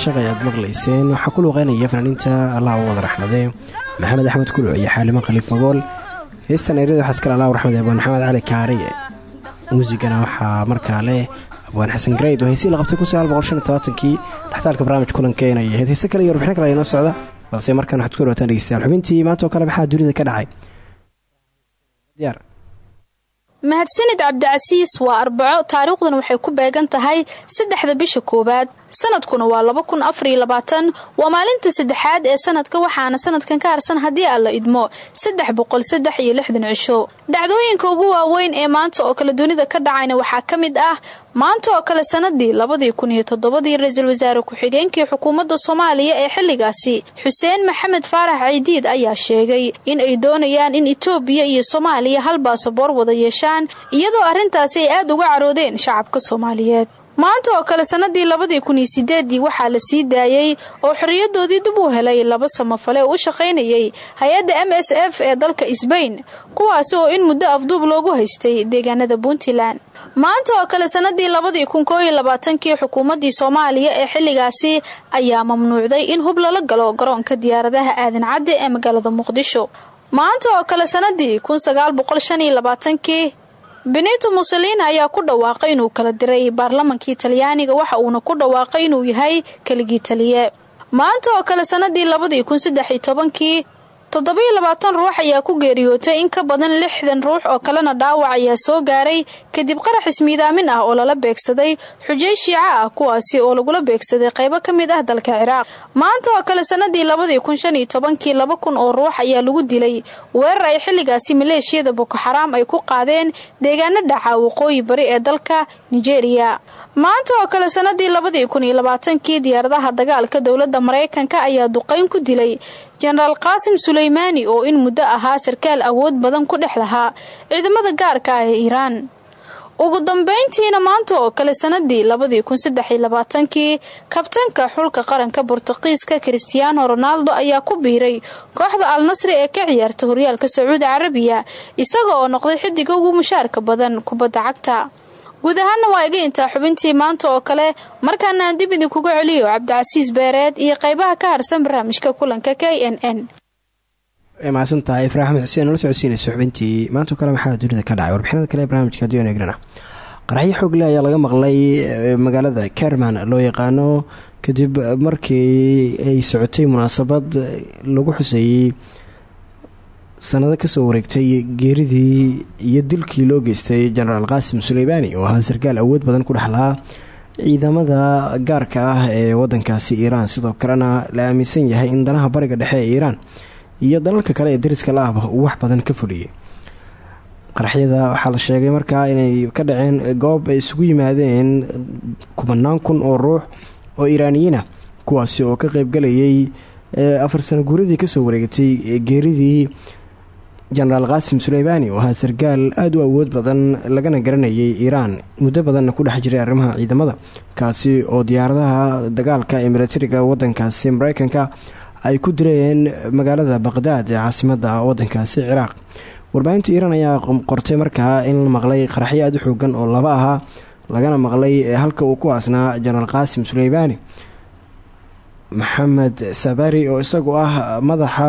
cashaq ayaad maqlayseen. Waxaa ku luuqeynaya fanaaniinta allah u wada raxmade. Maxamed axmed kuluc iyo xaalimo khaliif magool. Heestan eryada waxaa iskale allah u raxmade abwaan maxamed cali kaariye muusigana waxaa markaa leh abwaan xasan gareyd oo heesii la qabtay kii dhextaalka barnaamij kulanka inay ahayd heese iyo warbixin kale ayaa noo socda. Balse markaan waxad ku dhawaataan dhegeystayaal xubintii maanta oo kale maxaa dunida ka dhacay? Mahadsanid cabdicasiis waa arbaco. Taariikhdan waxay ku beegan tahay saddexda bisha koowaad sanadkuna waa laba kun afariyo labaatan. Waa maalinta saddexaad ee sanadka waxaana sanadkan ka harsan haddii aan la idmo saddex boqol saddex iyo lixdan cisho. Dhacdooyinka ugu waaweyn ee maanta oo kale dunida ka dhacayna waxaa ka mid ah maanta oo kale sanadii labadii kun iyo toddobadii ra'iisul wasaare ku-xigeenkii xukuumadda soomaaliya ee xilligaasi xuseen maxamed faarax caydiid ayaa sheegay in ay doonayaan in itoobiya iyo soomaaliya hal baasaboor wada yeeshaan iyadoo arrintaasi ay aad uga caroodeen shacabka soomaaliyeed maanta oo kale sanadii labadii kun sideedii waxaa la sii daayey oo xorriyadoodii dib u helay laba samafale oo u shaqaynayay hay'adda m s f ee dalka sbain kuwaasi oo in muddo afduub loogu haystay deegaanada puntland. Maanta oo kale sanadii labadii kun koo xukuumaddii soomaaliya ee xilligaasi ayaa mamnuucday in hub lala galo garoonka diyaaradaha aadan cadde ee magaalada muqdisho. Maanta oo kale sanadii kun sagaal benito mussolini ayaa ku dhawaaqay inuu kala diray baarlamankii talyaaniga waxa uuna ku dhawaaqay inuu yahay keligii taliye. Maanta oo kale sanadii labadii kun saddex tobankii toddobiyo labaatan ruux ayaa ku geeriyootay in ka badan lixdan ruux oo kalena dhaawac ayaa soo gaaray kadib qarax ismiidaamin ah oo lala beegsaday xujay shiica ah kuwaasi oo lagula beegsaday qaybo ka mid ah dalka ciraaq. Maanta oo kale sanadii labadii kun shan tobankii laba kun oo ruux ayaa lagu dilay. Weerar ay xilligaasi maleeshiyada boko xaraam ay ku qaadeen deegaano dhaca waqooyi bari ee dalka nigeria. Maanta oo kale sanadii labadii kun diyaaradaha dagaalka dowladda maraykanka ayaa duqayn ku dilay jenaraal qaasim suleymaani oo in muddo ahaa sarkaal awood badan ku dhex lahaa ciidamada gaarka ah ee iiraan ugu dambayntiina maanta oo kale sanadii labadii kun saddex kabtanka xulka qaranka bortuqiiska christiaano ronaldo ayaa ku biiray kooxda al nasri ee ka ciyaarta horyaalka sacuudi carabiya isaga oo noqday xidiga ugu mushaarka badan kubadda cagta. Guud ahaana waa iga intaa xubintii maanta oo kale markaana aan dib idinkuga celiyo cabdicasiis beereed iyo qaybaha ka harsan barnaamijka kulanka k n n mahadsan tahay ifraa axmed xuseen nala socodsiinaysa xubintii maantao kale maxaa dunida ka dhacay? Warbixinada kale ee barnaamijka haddii aan eegnana qaraxyo xoogle ayaa laga maqlay magaalada kerman loo yaqaano kadib markii ay socotay munaasabad lagu xuseeyey sanado ka soo wareegtay geeridii iyo dilkii loo geystay jenaraal qaasim suleymaani oo ahaa sarkaal awood badan ku dhexlaa ciidamada gaarka ah ee wadankaasi iiraan. Sidoo kalena la aaminsan yahay in danaha bariga dhexe ee iiraan iyo dalalka kale ee dariska la-ahba uu wax badan ka fuliyay qaraxyada waxaa la sheegay markaa inay ka dhaceen goob ay isugu yimaadeen kubanaan kun oo ruux oo iiraaniyiina kuwaasi oo ka qeybgalayay afar sano guuradii ka soo wareegatay geeridii jenaraal qaasim suleymaani oo ahaa sarkaal aada u awood badan lagana garanayay iiraan muddo badanna ku dhex jiray arrimaha ciidamada kaasi oo diyaaradaha dagaalka ee milatariga wadankaasi mareykanka ay ku direen magaalada baqdaad ee caasimada wadankaasi ciraaq. Warbaahinta iiraan ayaa qortay markaa in la maqlay qaraxyo aada u xoogan oo laba ahaa lagana maqlay halka uu ku aasnaa jenaraal qaasim suleymaani maxamed sabari oo isagu ah madaxa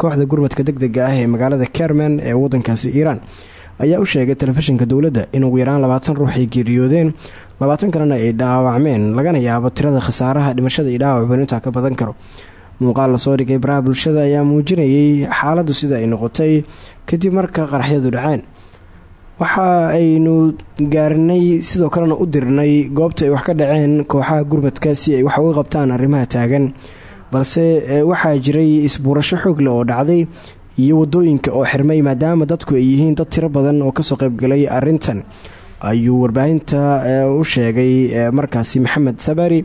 kooxda gurmadka deg dega ah ee magaalada kerman ee wadankaasi iiraan ayaa u sheegay telefishinka dowladda in ugu yaraan labaatan ruux ay geeriyoodeen labaatan kalena ay dhaawacmeen lagana yaabo tirada khasaaraha dhimashada iyo dhaawacban intaa ka badan karo muuqaal la soo dhigay baraha bulshada ayaa muujinayay xaaladdu sida ay noqotay kadib marka qaraxyadu dhaceen. Waxa aynu gaarinay sidoo kalena u dirnay goobta ay wax ka dhaceen kooxaha gurmadka si ay wax uga qabtaan arrimaha taagan. Balse waxaa jiray isbuurasho xoogle oo dhacday iyo waddooyinka oo xirmay maadaama dadku ay yihiin dad tiro badan oo ka soo qaybgalay arintan ayuu warbaahinta u sheegay markaasi maxamed sabari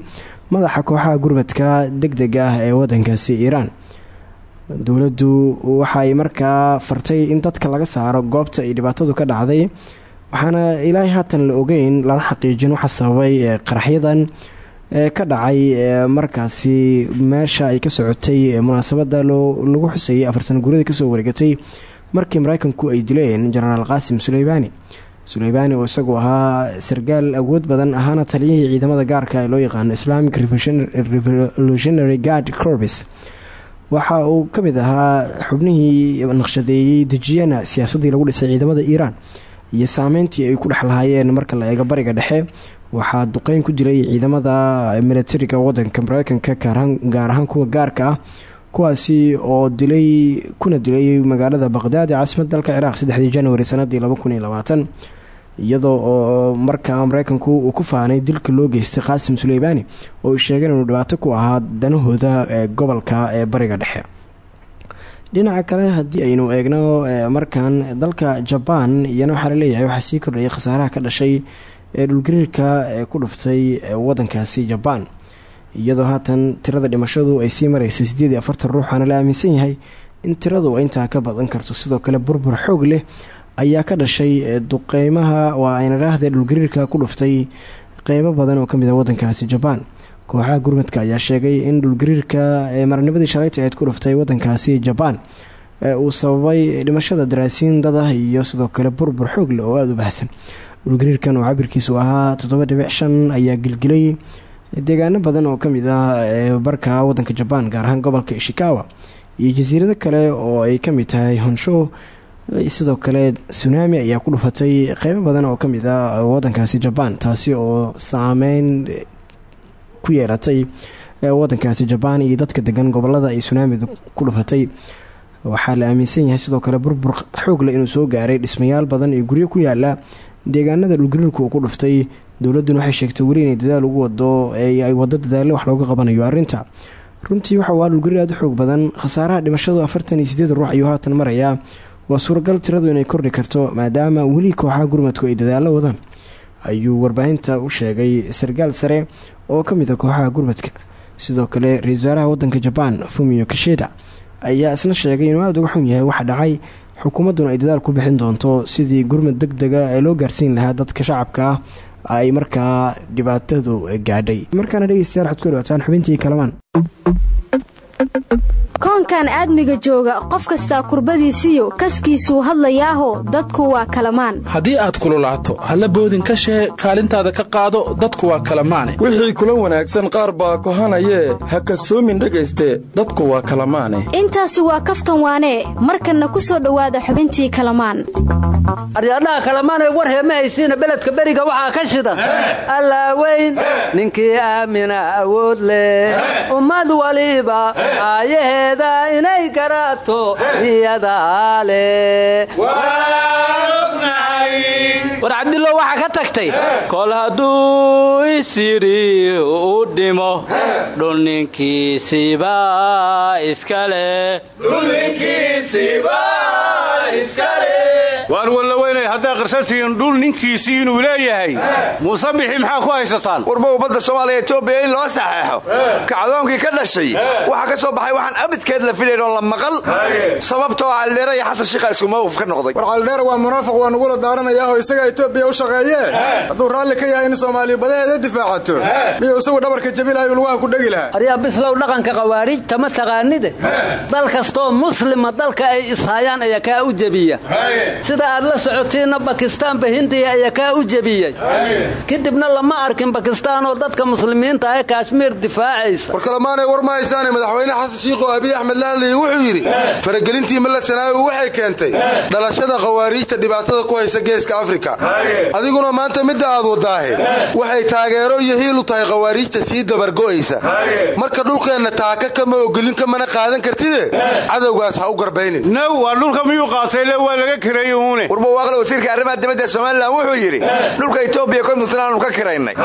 madaxa kooxaha gurmadka deg dega ah ee wadankaasi iiraan. Dowladdu waxaay markaa fartay in dadka laga saaro goobta ay dhibaatadu ka dhacday waxaana ilaahay haatan la ogeyn lana xaqiijin waxa sababay qaraxyadan ka dhacay markaasi meesha ay ka socotay munaasabada lagu xusayay afar sano guurada ka soo wareegatay markii mareykanku ay dileen jenaraal qaasim suleymaani suleybaani oo isagu ahaa sargaal awood badan ahaana taliyihii ciidamada gaarka ee loo yaqaano islamic revolutionary guard corpus waxa uu ka mid ahaa xubnihii naqshadeeyey dejiyana siyaasaddii lagu dhisay ciidamada iiraan iyo saameyntii ay ku dhex lahaayeen marka la eego bariga dhexe. Waxaa duqeyn ku jiray ciidamada milatariga wadanka mareykanka gaar ahaan kuwa gaarka ah kuwaasi oo dilay kuna dilay magaalada baqdaad ee caasimada dalka ciraaq saddexdii januari sanadii iyadoo oo markaa mareykanku uu ku faanay dilka loo geystay qaasim suleybaani oo ay sheegeen inuu dhibaato ku ahaa danahooda ee gobolka ee bariga dhexe. Dhinaca kale haddii aynu eegno markan dalka jabaan iyana waxaa la leeyahay waxaa sii kordhayay khasaaraha ka dhashay ee dhulgariirka ee ku dhuftay wadankaasi jabaan iyadoo haatan tirada dhimashadu ay sii maraysay siddeed iyo afartan ruux waxaana la aaminsan yahay in tiradu intaa ka badan karto sidoo kale burbur xoog leh ayaa ka dhashay duqeymaha waa aynadhaahdee dhulgariirka ku dhuftay qeybo badan oo ka mid a wadankaasi jabaan kooxaha gurmadka ayaa sheegay in dhulgariirka ee marnimadii shalayta eed ku dhuftay wadankaasi jabaan uu sababay dhimashada daraasiin dada iyo sidoo kale burbur xoog leh oo aada u baahsan. Dhulgariirkan oo cabirkiisu ahaa toddoba dhibic shan ayaa gilgilay deegaano badan oo ka mid ah barka wadanka jabaan gaar ahaan gobolka ishikawa iyo jasiirado kale oo ay ka mid tahay honsho sidoo kale tsunami ayaa ku dhufatay qeybo badan oo ka mid ah wadankaasi jabaan taasi oo saameyn ku yeelatay wadankaasi jabaan iyo dadka degan gobollada ay tsunamidu ku dhufatay. Waxaa la aaminsan yahay sidoo kale burbur xoogle inuu soo gaaray dhismayaal badan iyo guryo ku yaalla deegaanada dhulgariirku uu ku dhuftay. Dowladduna waxay sheegtay weli inay dadaal ugu wado ay wado dadaalle wax looga qabanayo arrinta. Runtii waxa waa dhulgariir aada xoog badan khasaaraha dhimashadu afartan iyo ruux ayuu haatan marayaa waa suuragal tiradu inay kordhi karto maadaama weli kooxaha gurmadku ay dadaallo wadaan ayuu warbaahinta u sheegay sargaal sare oo ka mid a kooxaha gurmadka. Sidoo kale ra'iisul wasaaraha wadanka jabaan fumio kashida ayaa isna sheegay inuu aada uga xun yahay waxa dhacay. Xukuumadduna ay dadaal ku bixin doonto sidii gurmad deg dega ee loo gaarsiin lahaa dadka shacabka ah ay markaa dhibaatadu gaadhay. Markaana dhegeystayaal waxad ku dhawaataan xubintii kalamaan koonkan aadmiga jooga qof kastaa kurbadiisiyo kaskiisuu hadlayaaho dadku waa kalamaan. Haddii aad kululaato halla boodin ka shee kaalintaada ka qaado dadku waa kalamaane. Wixii kula wanaagsan qaar baa kohanayee ha kasoomin dhegayste dadku waa kalamaane. Intaasi waa kaftan waanee markanna ku soo dhowaada xubintii kalamaan. Aryaadhaha kalamaanee war heema haysiina beledka beriga waxaa ka shidan allaaweyn ninkii aamina awood leh. Ummad waliba aayaheeda inay garaato iyadaa leh war cabdillow waxaa ka tagtay kol hadduu isyidhi u dhimo. Dhulninkiisiba iska leh waar wallaweynay hadday qarsantihiin dhul ninkiisii inuu leeyahay muuse bixi maxaa ku haysataan? Warba ummadda soomaaliya etoobiya in loo saxeexo. Kacdoonkii ka dhashay. Waxaa ka soo baxay waxaan abidkeed la filayn oo la maqal. Sababtoo caldheera iyo xasan shiikha isku mawqif ka noqday. War caldheer waa munaafiq waa nugula daaranayaahoo isaga etoobiya u shaqeeyee. Hadduu raalli ka yahay in soomaaliya badaheeda difaacato. Miyuu isagu dhabarka jabi lahay ulwaha ku dhegi lahaa? Aryaa bislow dhaqanka khawaariijta ma taqaanide dal kastoo muslima dalka ay ishayaan ayaa kaa u jebiya sida aad la socotiinna bakistaanba hindiya ayaa kaa u jebiyey. Kadibna lama arkin bakistaanoo dadka muslimiinta ah kaashmiir difaacaysa. War kalemaanay war ma haysaane madaxweyne xasan shiikh oo abiy axmed laadley wuxuu yidhi faragelintii malla sanaawi waxay keentay. Dhalashada khawaariijta dhibaatada ku haysa geeska afrika. Adiguna maanta midda aad wadaahe. Waxay taageero iyo hiil u tahay khawaariijta sii dabargo'aysa marka dhulkeenna taaka kama ogolin kamana qaadan kartide? Cadowgaas ha u garbaynin. Naw waa dhulka miyuu qaatay? Le waa laga uune warbawaaqle wasiirka arrimaha dibadda somalilan wuxuu yidhi dhulka etoobiya konton sanaanu ka kiraynay.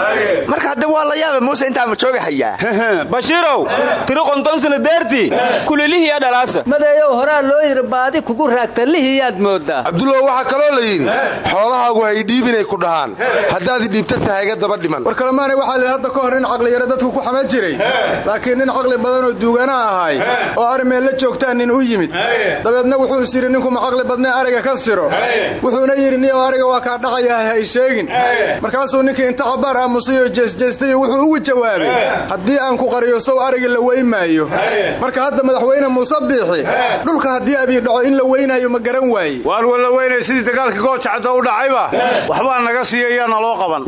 Marka hadda waa la yaaba muuse intaama jooga hayaa bashiirow tiri qonton sana deertii kulilihiya dhalaasa. Madeeyow horaa loo yidhi baadi kugu raagta lihiyaad moodaa. Cabdulla waxaa kaloo la yidhi xoolahaagu hay dhiibinay ku dhahaan haddaad idhiibta sahayga daba dhiman. War kalemaanay waxaa lihi hadda ka hor nin caqliyaro dadku ku xaman jiray. Laakiin nin caqli badan oo duugana ahay oo armeen la joogtaan nin u yimid. Dabeedna wuxuu is yidhi ninkuma caqli badnee ariga ka siro wuxuuna yidhi niyow ariga waa kaa dhaqayahay hay sheegin. Markaasuu ninkii inta cabaar aamusayoo jeesjeestayo wuxuu ugu jawaabay haddii aan ku qariyo sow ariga la weymaayo marka hadda madaxweyne muuse biixi dhulka haddii abii dhaco in la weynaayo ma garan waaye. Waar walla weynay sidii dagaalkii goojacadda u dhacayba waxbaa naga siiyayaana loo qaban.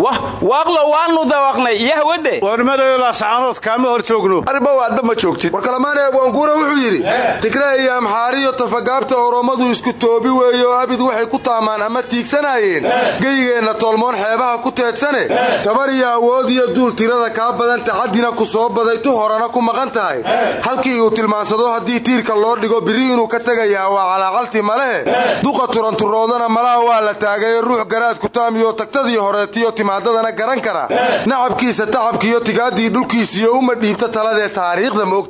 Waaqlo waanu dawaqnay iyo hawade. Warnimadeeyo laasacaanood kaama hor joogno. Arriba waadba ma joogtid. Warkalamaane abwaanguura wuxuu yidhi tigree iyo amxaariyo tafagaabta oromadu isku toobi weeye oo abid waxay ku taamaan ama tiigsanaayeen. Geyigeenna tolmoon xeebaha ku teedsane tabar iyo awood iyo duul tirada kaa badan taxadina ku soo baday tu horena ku maqan tahay. Halkii uu tilmaansado haddii tiirka loo dhigo biri inuu ka tegayaa waa calaaqalti malehe duqa turanturoodana malaha waa la taagaye ruux garaad kutaamiyo tagtadii horeetiyo timaadadana garan kara. Nacabkiisa tacabkiiyo tigaadii dhulkiisiyo uma dhiibta taladee taariikhda ma og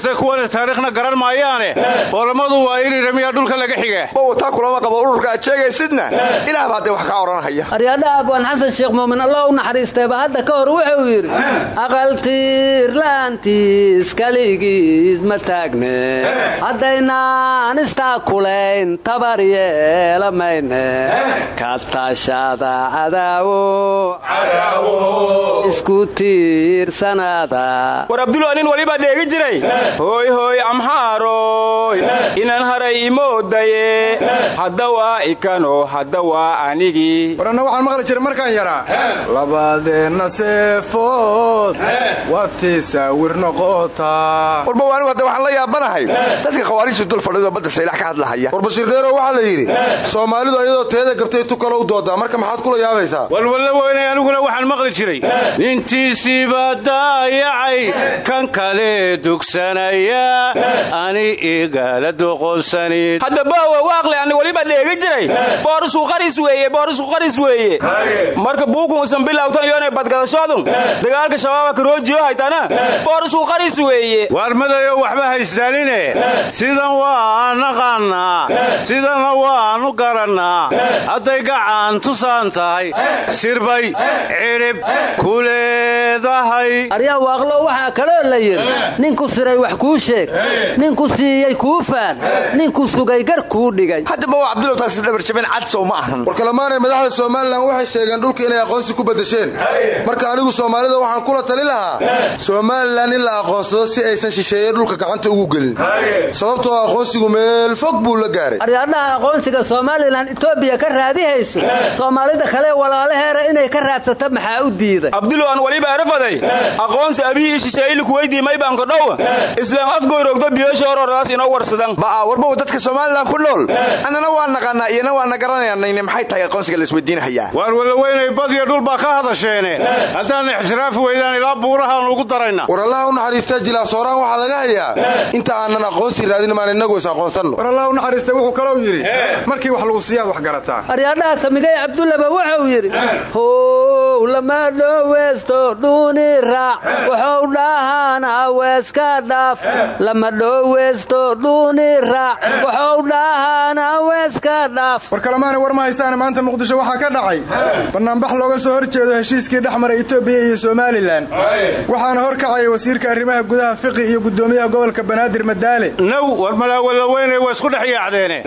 sheegtay kuwana taariikhna garan maayaane oromadu waa iri ramiya dhulka laga xiga bow taa kulama qabo ururka aad sheegaysidna ilaah baa dee wax kaa odhanhaya aryaadhaha abwaan xasan sheekh muumin allah u naxariisteeba hadda ka hor wuxuu yidhi aqaltiir la'aantiis kaligiis ma taagne haddaynaan istaa kulayn tabar yeela mayne ka tashada cadaawo isku tiirsanaada war abdullah nin waliba dheegi jiray hooy hooy amxaaroy inan haray imoodaye hadda waa ikano hadda waa anigii waranna waxaan maqli jiray markaan yaraa labadeenna seefood watii saawir noqotaa warba waanigu hadda waxaan la yaabanahay? Dadka khawaariijtu dul fadhido badda saylax ka hadlahaya war bashiir dheero waxaa la yidhi soomaalidu ayadoo teeda gabtay tu kale u doodaa marka maxaad kula yaabaysaa? Walwalla weynay aniguna waxaan maqli jiray. Nintiisiiba daayacay kan kale dugsanaya ani igala doqonsanid hadda baawa waaqle ani waliba dheegi jiray. Boorusku qaris weeye boorusku qaris weeye. Marka buukunsan bilawtan yoonay badgadashoodun dagaalka shabaaba karoojiyo haytana boorusku qaris weeye. Waarmadayo waxba haysdaaline sidan waa naqaannaa sidanna waannu garannaa hadday gacan tusaan tahay sirbay cidhib ku leedahay aryaa waaqlo waxaa kaloo la yidhi ninku siray wax kuu sheeg. Ninku siiyey kuu faan. Ninku sugay gar kuu dhigay. Haddaba waa cabdulow taasi dhabarjabin cadsow ma ahan. Warkalamaanay madaxda somalilan waxay sheegeen dhulka inay aqoonsi ku bedesheen marka anigu soomaalida waxaan kula tali lahaa. Somalilan in la aqoonsado si aysan shisheeye dhulka gacanta ugu gelin. Sababtoo aqoonsigu meel fog buu la gaaray. Aryaadhaha aqoonsiga somalilan etoobiya ka raadihayso. Soomaalida kale walaalaheera inay ka raadsata maxaa u diiday? Abdilo aan waliba erafaday aqoonsi abii ii shisheeyili kuweydii maybaanka dhow islaan afgoyrogdo biyosha horordaas inoo warsadan. Ba'a warbow dadka somalilan ku nool. Annana waa naqaannaa iyana waana garanayanayne maxay tahay aqoonsiga laisweydiinahayaa waar walla weynay badiyo dhul baa ka hadasheene. Haddaan ixtiraafi weydaan ilaa buurahaan ugu darayna. War allaha u naxariistaa jilaasooraan waxaa laga hayaa. Inta aanan aqoonsi raadin maan innagu is aqoonsanno. War u naxariista wuxuu kalou yidhi markii wax lagu siiyaad wax garataa aryaadhaha samigay cabdullaba wuxuu yidhi how lama dhoweysto dhuuni raac wuxuu dhahaana weeska dhaaf lama dhoweysto dhuuni raac wuxuu dhahaana weeska dhaaf. War kalamaana war ma haysaane maanta muqdisho waxaa ka dhacay. Bannaanbax looga soo hor jeedo heshiiskii dhex maray etoobiya iyo somalilan waxaana hor kacaya wasiirka arrimaha gudaha fiqi iyo gudoomiyaha gobolka banaadir madaale. Naw war malaawalla weynay waa isku dhex yaacdeene.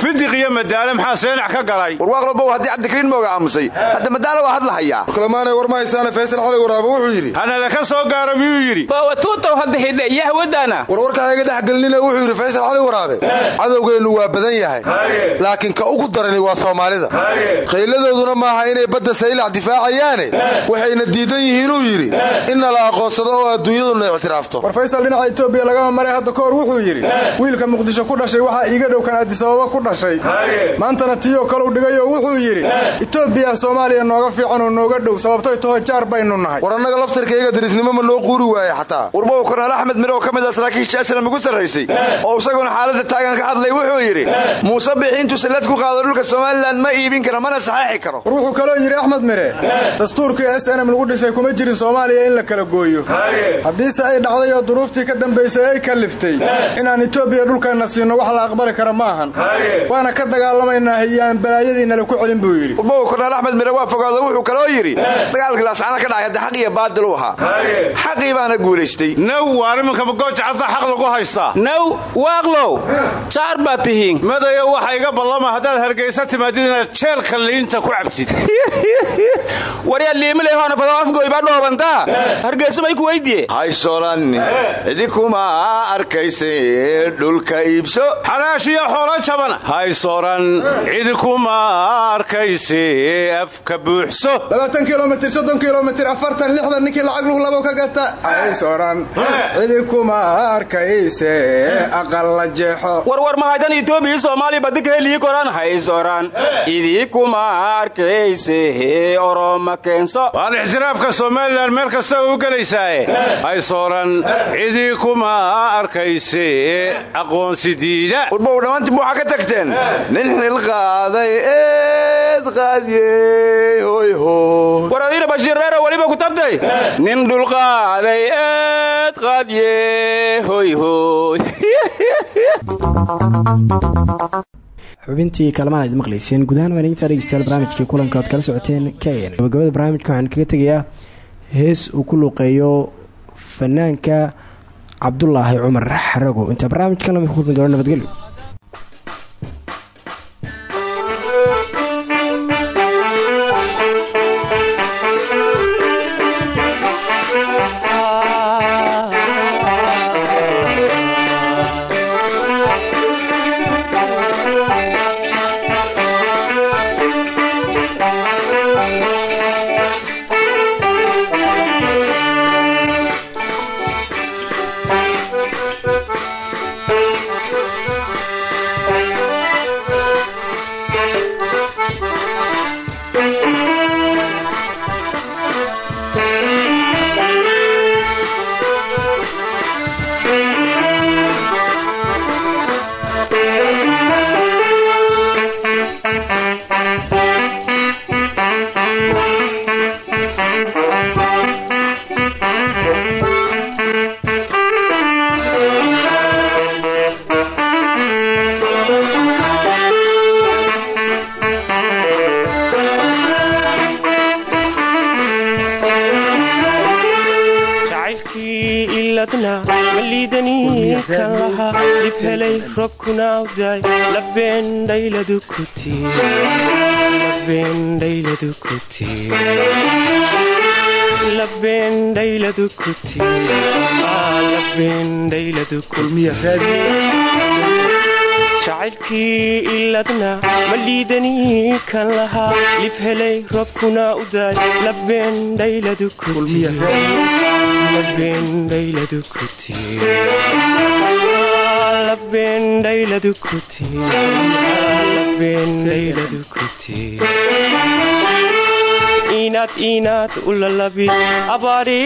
Fidiq iyo madaale maxaa seenax ka galay? Warwaaqlobow haddii cabdikariin mooga aamusay hadda madaale waa hadlahayaa. Warkalamaanay war ma haysaane faysal xali waraaba wuxuu yidhi. Hanala ka soo gaara miyuu yidhi bawatuutaw hadda xidhe iyo hawadaana warwarka hayga dhex gelinina wuxuu yidhi faysal xali waraabe. Cadowgeennu waa badan yahay. Laakiin ka ugu darani waa soomaalida. Khayladooduna maaha inay badda saylac difaacayaane. Waxayna diidan yihiinuu yidhi inna la aqoonsado oo adduunyaduna ictiraafto war faysal dhinaca etoobiya lagama maray hadda ka hor wuxuu yidhi wiilka muqdisho ku dhashay waxaa iiga dhow kan adisababa ku dhashay. Maantana tiyoo kaleu dhigayoo wuxuu yidhi etoobiya soomaaliya nooga fiican oo nooga dhow sababtoy taho jaar baynu nahay. War annaga laftarkayga darisnimo ma noo quuri waaye xataa warbow korneel axmed mirow ka mid a saraakiisha aslam ugu sarraysay oo isaguna xaaladda taagan ka hadlay wuxuu yidhi muuse bixi intuu sallad ku qaado dhulka somalilan ma iibin karo mana saxeexi karo. War wuxuu kaloo yidhi axmed mire dastuurkii s n m lagu dhisay kuma jirin soomaaliya in la kala gooyo. Haddiise ay dhacday oo duruuftii ka dambaysay ay kaliftay inaan etoobiya dhulkeenna siino wax la aqbali kara maahan waana ka dagaalamaynaa hiyaan balaayadiinala ku celin buu yidhi. Ubow korneel axmed mire waa fogaado wuxuu kaloo yidhi dagaalkii laascaana ka dhacay hadda xaq iyo baadil u ahaa. Xaqii baana guulaystay naw waa nimanka magooja cadda xaq lagu haystaa naw waaqlow jaar baad tihiin. Madayo waxa iga ballama haddaad hargaysa timaadid inaad jeelka liinta ku cabtid. [laughs] Waryaa liimilehoona fado afgoybaa dhoobantaa hargayso may ku weydiye haysolan idinkuma arkayse dhulka iibso. Xalaashiyo xoolo jabana. Haysoran cidikuma arkayse afka buuxso. Soddon kilomitir afartan lixdan ninkii lacag lug labo ka gata. Haysoran cidikuma warwar mahaydan itoobiya soomaaliya badika helii koran haysoran idikuma arkayse oroma keenso. Waan ixtiraafka somalilan meel kasta u gelaysaae haysoran cidii kuma arkayse aqoonsi diida urbow dhammaantiin waxaa ka tagteen. Nin xilqaaday eed qaadye hoyho war adiina bashiirreero weliba ku tabtay? Nin dhulqaaday eed qaadye hoyhoy xubintii kalamaan aad maqlayseen gudahaan waan intaa dhegeystayaal barnaamijkii kulanka oad kala socoteen kn gabagabada barnaamijka waxaan kaga tegayaa hees uu ku luuqeeyo fanaanka cabdulaahi cumar xarago intaa barnaamijkan la mid ku kulmi doona nabadgelyo jacaylkii iladna ma kan lahaa lib helay robkuna u daay labbeendhayladu inaad inaad ulalabi abaari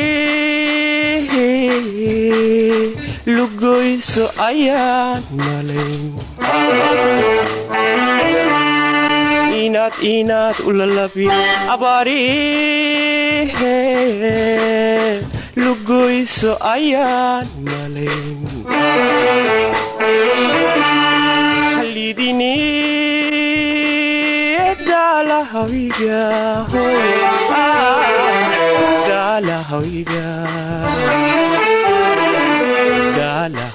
lugoyso ayaan malayn inaad inaad ulalabi abaari lugoyso ayaan malayn halidini daalahawiga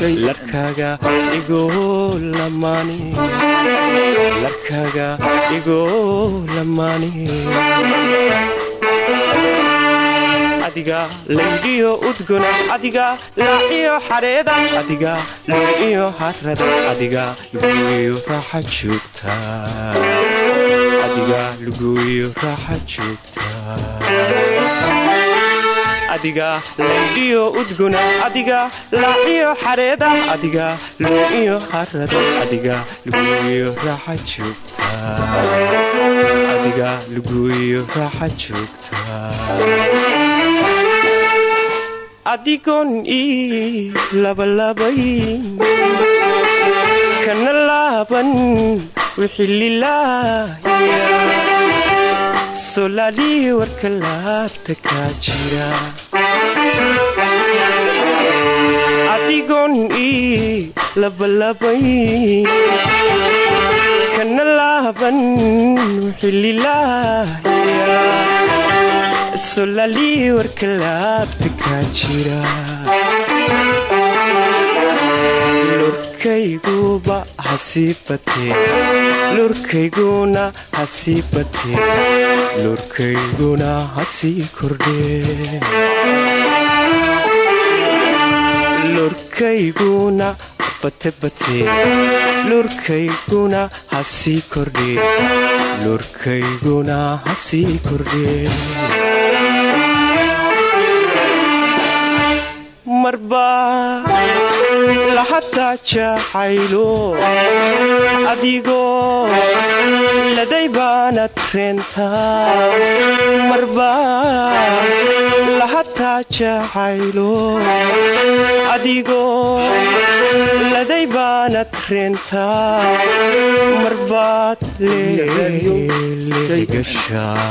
labkaga igoo labkaga igoo lamaani adiga laaciyo xareeda adiga luuciyo harada adiga lugiyo raaxa joogta adiga luguuyo raaxa joogtaa adiga laydhiyo udguna adiga laaciyo xareeda adiga luuiyo harada adiga luguuyo raaxa joogtaa adiga luguuyo raaxa joogtaa adigoon ii labalabayn kana laaban wixii lilaahiya solaalii warka laabta kaa jira adigoon ii labalabayn kana laaban wixii lilaahiya solaalii warka jira lurkayguba hasii batee lurkayguna hasii batee lurkayguna hasii kordhee bate batee lurkayguna hasii kordhee lurkayguna hasii kordhee marbaa lahataa jacaylo adigoo laday baanad reentaa marbaa jacaylo adigoo laday baanad marbaad leegashaa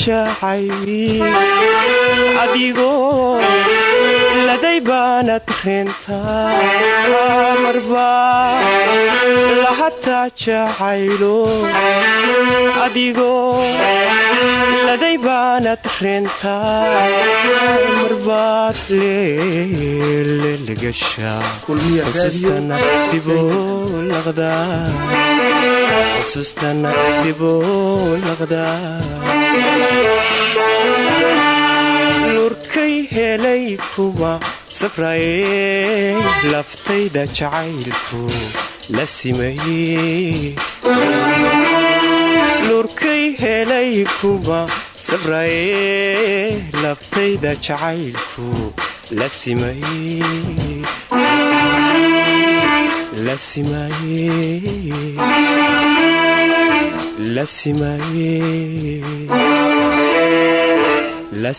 jacay adigoo laday baanad reentaa marbaa lahataa jacaylo adigoo laday baanad reentaa marbaad leelegashaa xusuustana dibuu laqdaa xusuustana dibuu laqdaa lurkay helay kuma sabrayey laftayda jacaylku la lurkay helay kuma sabrayey laftayda jacaylku la simayey la simayey la